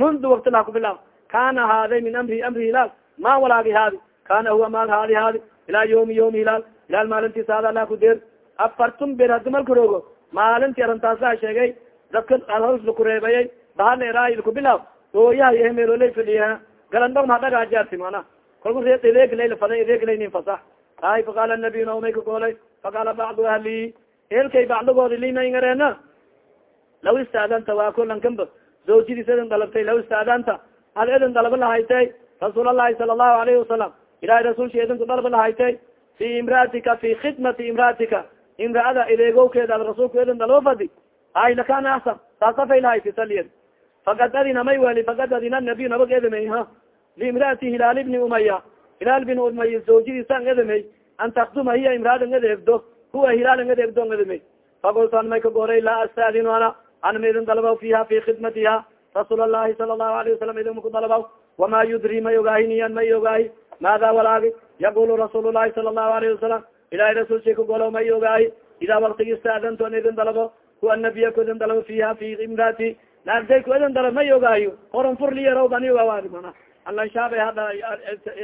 mundu wakti lah kubilaab kana haaday min amri amri hilaal ma walaagi haadi kana huwa maag haadi haadi ilaa yomi yomi hilaal hilaal maalintiis lah ku deer afartun bir hadi malkaroogo maalintii arintaasa sheegay dadka alhos lakureebayay bahaleraayilkubilaab ooyaha emeelolay fadhiya galandhog ma dhagaajaarti mana kalku re edeeglayla faday edeeglaynin fasax ay faqaala nabiy naumay kagoolay faqaala bacdu ahli eelkay bacdigoodi limayngareena law istaadanta waa kulankanba zawjadiis edin dalabtay law istaadanta ad edin dalaba lahaytay? Rasuul allahi sala allahu alayhi wasalam ilahay rasuulsha edinku dalaba lahaytay? Fi imraatika fi khidmati imraatika imraada edeegowkeeda ad rasuulku edin dalaba fadi ay lakana axsan saasafay lahayta saliyad fakad adina may weli fakad adina nabiy nabag edamey ha liimraati hilaal ibni umaya hilaal bin umaya zawjadiisan edamey an takduma hiya imraadan edeegdo huwa hilaalan edeegdo edamey fakultan may kagoray laa astaadinu ana an ma idin dalabaw fiha fi khidmatiha rasuul allahi sala allahu alayh wasalam idin maku dalabaw wama yudri may ogaahiniyan may ogaahi maada walaagi yaqulu rasuul llahi sala allahu alayhi wasalam ilahay rasuulshay kagolow may ogaahi idaa waktigi istaadantu an idin dalabo huwa nabiya ku idin dalabo fiha fi imraati naagday ku idin dalab may ogaayo horon furliyaraw bani ogaawadi mana alanshaabay hada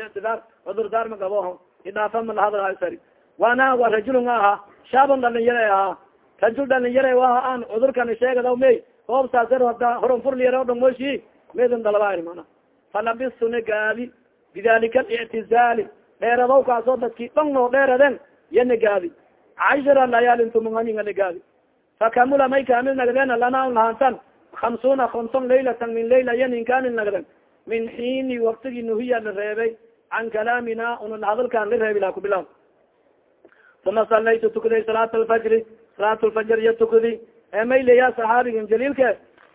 ictidaar cudurdaar ma gabo idaafa ma lahadlahay sari wana wa rajulun ahaa shaabon dhalinyare ahaa rajul dhalinyare waa aan cudurkan sheegadaw may hoob saasar hada horon furliyaraw dhangoshi ma idin dalaba mana falabistuna gaadi bidalika alictizaali dheeradaw kaasoo dadki dhong noo dheeraden yana gaadi cashara layaalintumunganinga gaadi fakamula may kamil nagden lana lahantan hamsuna konton laylatan min layla yanin kamil nagden min xiini waktigi nuhiya la reebay can kalaamina una hadalkan la reebi la kubilaw uma salaytu tukaday salaat alfajri salaat lfajr iya tukadi ee mayleya saxaabigin jaliilke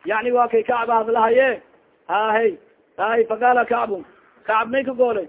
yani waa kay kacba hadlahaye hahay hay faqaala kacbun. Kacb may ka goolay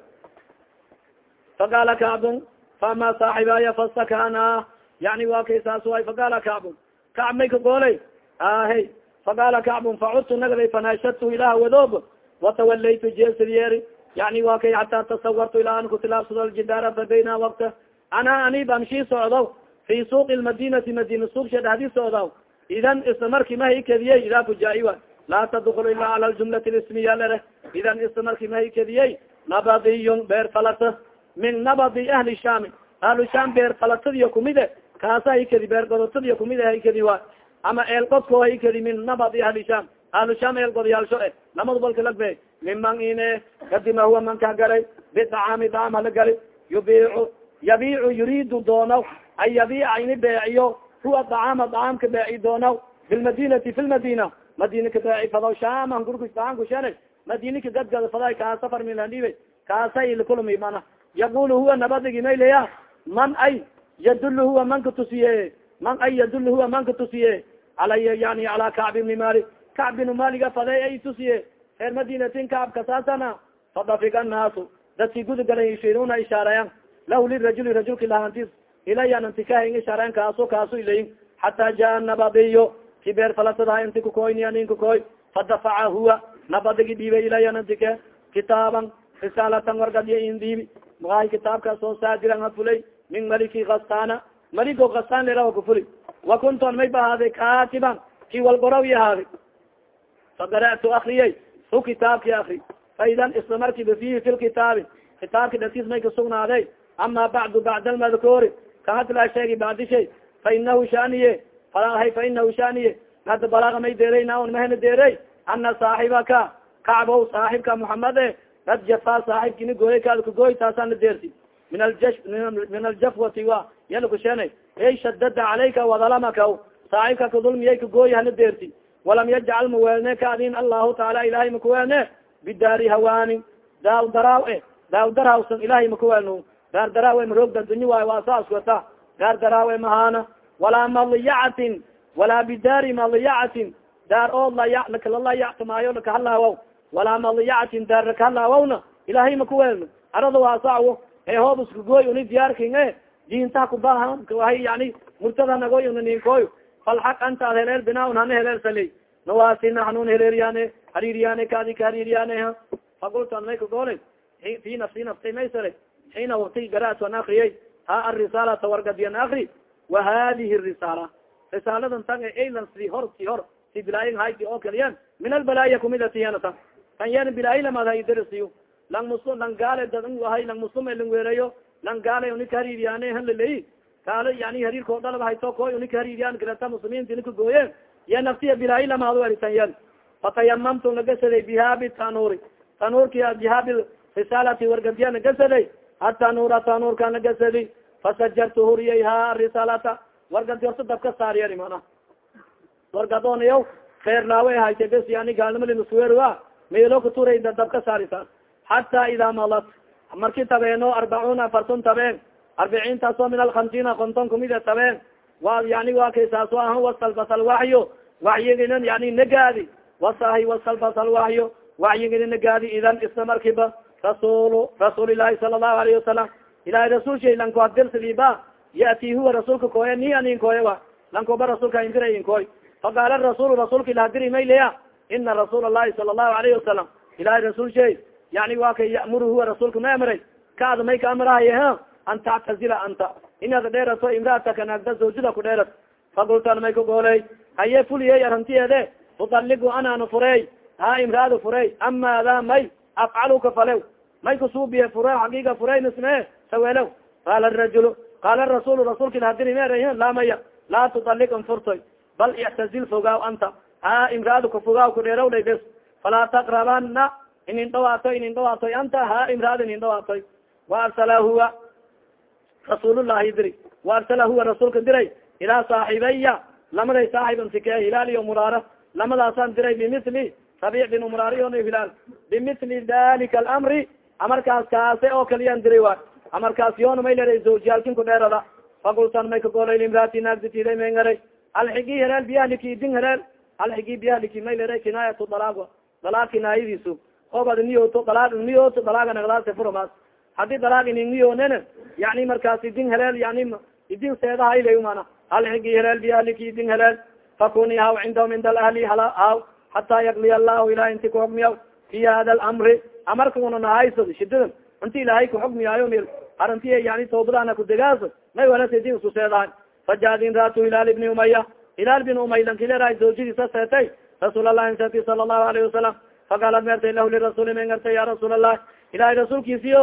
faqaala kacbun fama saaxibaya fastakana yani waa kay saas way faqaala kacbun. Kacb may ka goolay ahay faqaala kacbun facudtu nagday fanashadtu ilaha wadoob watawalaytu jeesad yani wa kay hataa tasawartu ilaa an kutilaabsado aljidaara fabayna wakta ana ani ban shii socdo fi suuqi lmadinati madina suuqsha dhahdi socdaw idan isla marki mahay kediyey idaa fujaa-iwa laa tadkul ilaa cala ljumlati lismiya lere idan isla marki mahay kediyey nabadiyun beer falata min nabadi ahli shaami ahlu shaam beer falatadiyo kumide kaasa haykedi beer godotadiyo kumide haykedi wa ama eelgodko haykedi min nabadi ahli shaam ahlu shaam eelgodyaalsho e lamadu balka lagbe miman ine kadima huwa manka garay bidacaami daam hala gali yubiicu yabiicu yuriidu doonaw an yabiica ini beeciyo huwa dacaama dacaamka beeci doonaw bilmadinati fi lmadina madina. Ka beeci fadaw shaaman gurgus dacaam kushene madina ka gadgada faday kaa safar milandhibe kaasay lakulmi mana yaqul huwa nabadigi mayleya man ay yadul huwa manka tusiye? Man ay yadul huwa manka tusiye? Alaya yani ala kacb ibni malik kacb binu maliga faday ay tusiye reer madinatin kacb kasaasana fadafika annaasu dadki guda galan yushiruuna ishaarayan lahu lirajuli rajulki lahantis ilaya nantikahin ishaarayan kaaso kaaso ilayin xataa jaa nabadiyo ki beer falatadaha inti kukoyniya nin kukoy fadafaca huwa nabadigi dhiibay ilaya nantike kitaaban risaalatan wargadiya in dhiibi maay kitaabkaas oo saadiran ha fulay min maliki kastana maliko kastan leraha kufuli wa kunton may ba ahaaday katiban ki walgorowi ahaaday fagara'tu akriyay hu kitaabki akri faidan isla markiba fihi fi lkitaabi kitaabki daskiis may kasugnaaday ama bacdu bacd almadkuuri kahadlaa sheegi bacdi shay fa inahu shaniye falahay fa inahu shaniye hada balaga may deerayna on mahena deeray ana saaxibaka kacbow saaxibka muxamade kad jafa saaxibkini gooyay kaad kagooy taasaan la deersi min alja min aljafwati wa yala kusheenay ey shadada calayka wadalamaka saaxibka kadulmiyay kagooy hana deersi walam yajcal maweelne kaadin allahu taala ilahay makuweelne bidaari hawaanin daaw daraaw e darhawsan ilahay makuweelno daar daraawe maroogda dunyo waayo waa saas wata daar daraawe mahaana walaa madiyacatin walaa bidaari madiyacatin daar oo laya lakala layactamaayo lakahalawaw walaa madiyacatin daar lakahalawawna ilahay makuweelno arada waa sawo ee hoob iskagooy uni diyaarkin e diintaha kubaha yani murtada nagoy una ninkoy falxaq anta ad heleer binaaun hana heleer saley nawasina hanun heleeryaane hariiryaane kaadi ka hariiryaane fakultan may kagoolay fi nafsi naftay maysare xiina wakti garaat an akriyay ha arisaalata wargadiyan akri wa hadihi risaala risaaladan tan aylan si hor si hor si bilaayin hayki oo kaliyan min albalaaya kumidatiyan tan kan yan bilaayi lamad haydarisiyo lang muslim lang gaale dad ahay lang muslim lang weerayo lang gaale uni kahariiryaane han laley kaala yani hariirkao dalab hayto koy uni kahariiriyaan garata muslimiinta nika gooyeen ya naftiya bilaayi lamaado eritan yan fatayamamtu nagasaday biha bitanuuri tanuurki biha birisaalati wargadiya nagasaday atanuura tanuurka nagasadi fasajartu huriyay ha risaalata wargadi horta dabka saariyani mana wargadonayaw kheer laawe hayte bes yani gaalnimadinasuweerwa meelo kuturayda dabka saarisa xata ida malat marki tabeeno arbacuna afartun tabeen arbiciintaasoo min alkamsiina konton kumida tabeen wa yani wa kaysaaso ahan wasalbasal waxyo waxyiginan yani nagaadi wasahi wasalbasal waxyo waxyigina nagaadi idan isla markiba. Rasul rasuulilahi sala allahu alayhi wasalam ilahay rasul shay lanko hadirsidiba yati huwa rasuulka koye ni anin wa. Lankoba rasuulka indira inkoy faqaala rasul rasuulka ilahadiri mayleya ina rasuul allahi sala allahu alayhi wasalam ilahay rasul shay yani wa kay yamuru huwa rasuulka ma amray. Kaada may ka amrahaye ha? An tactazila anta. Inaad dheerato imraataka naagda zawjada ku dheerat fakultan may kagooley haye fuliyey arantiyeede udaligu anaanu furey ha imraadu furey amaada may afcaluka falew. May kusuubiye fure xagiga furey nisme sawelew qaala rajul qaala rasul rasuulka ilhadiri mer laa tudalik an furtoy bal ictazil fogaaw anta. Ha imraadu ka fogaaw ku dheeraw lay bes. Falaa taqrabana inin dhawaatoy inin dhawaatoy anta ha imraad inin dhawaatoy wa arsala huwa rasuulullahi diri. Wa arsala huwa rasuulka diray ilaa saaxibaya lamaday saaxiban sikee hilaal iyo muraara lamadaasaan diray bimili rabic bin muraariyon hilaal bimili dalika alamri amarkaas kaase oo kaliyaan diray wa amarkaas yoona may leeday zawjiyaalkin ku dheerada. Fakultan may kagoolay imraati naagditiday may ngaray. Alxigi heleel biahliki idin heleel alxigi biahliki maylera kinaayatu dalaag dalaag kinaayadiisu. Obad niyoto dalaag niyoto dalaaga nagdaase furamaas haddii dalaag ining niyoonen yani markaas idin heleel yani idin seedahayle mana alxigi heleel biahliki idin heleel fakuni haw cindahum cinda alahli haw hataa yakliya allahu ilahay inti kuxugmiya fi hada lamri amarka una nahaysad shidada inti ilaahay kuxugmiyaayo mir arinti yani toobadana kudegaas may walasedin isku seedahay fajadin raatu hilaal ibni umaya hilaal bin umay lankilera zawjadiisa seetay rasuul allahi seti sala allahu alayhi wasalam faqaalat meertay lahu lirasuuli ma ngartay ya rasuul allah ilahay rasuulkiisiyo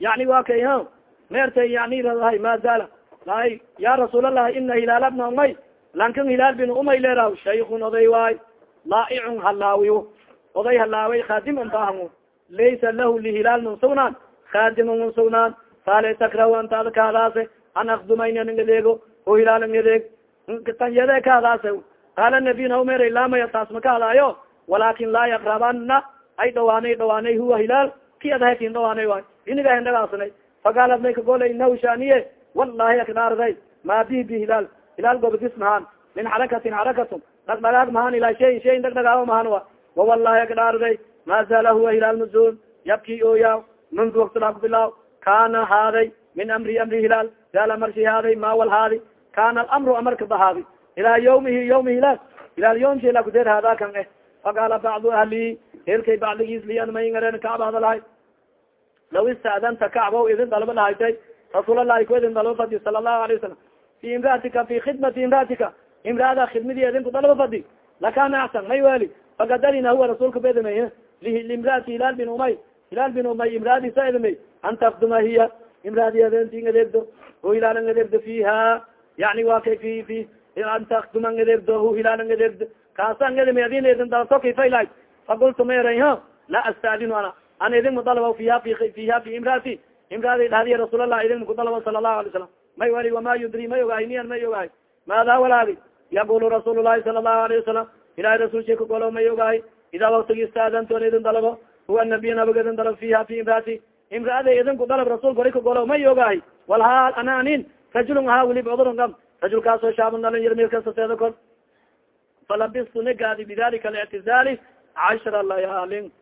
yani wa kay ha meertay yani lahay lahay ya rasuul allahi ina hilaal bna umay. Lankan hilaal bin umay leeraw shaykun oday waay laaicun halaawiyo oday halaaway khaadim antaahan laysa lahu lihilaal man sugnaan khaadim man sugnaan faale takrahu antaada kaadaase an akdumaynaningadeego o hilaal ngadeeg tanyade kaadaase qaala nabiy naumera laamaya taas ma kaadaayo walaakin laa yakrabana ay dhawaanay dhawaanay huwa hilaal ki adhakin dhawaanay waay iniga hendhagaasnay fagaalad may kagole inahu shaniye wallahi akdaarday ma bi bi hilaal hilaal gobadis mahaan min xarakatin xarakatun dhagdhagaag mahaan ilaa shay shay dhagdhagaao mahaan wa wawalahi akdhaarday ma zaala huwa hilaal mazul yabki oya mundu waktidaa kubilaaw kana haaday min amri amri hilaal zaala marshi haaday ma wal haadi kana alamru amarka bahaadi ilaa yawmihi yawmi hilaal hilaal yomshi la kudeer haadaa kan eh faqaala bacdu ahli herkay bacdigiis liyan mayngareen kacba hadalahay law istadanta kacba idin dalba lahaytay rasuul allahi ku idin dalba fadi sala allahu alayه wasalam fi imraatika fi khidmati imraatika imraada khidmadi idinku dalba fadi lakana axsan may weli fakadarina huwa rasuulka bedamey limraati hilaal bin umay hilaal bin umay imraadisa edamey an takduma hiya imraadi adenti adeegdo o hilaalan adeegdo fiha yani wa kay fi fi an takduma adeegdo hu hilaalan adeegdo kaasan edamey adin idin dalato kayfaylahay fakultu ma eray ha la astadinu ana ana idin mudalaba fiha fiha fi imraati imraadi dhahdiya rasuulallah idin kudalaba sala allahu alay salam may wali wama yudri may ogahay niyan may ogahay. Maada walaadi yaqulu rasuul lahi sala allahu alayhi wasalam ilahay rasulsha kagolo may ogahay idaa waktigi istaadanton idin dalabo huwa nabiy nabig idin dalab fiha fi imraati. Imraada idinku dalab rasuulka ori kagolo may ogahay. Walhaal anaanin rajulun ahaa weli cudurun gam rajulkaasoo shaabun dhalin yar mil kastateeda kol falabistu negaadi bidalika alictizaali cashra layaalin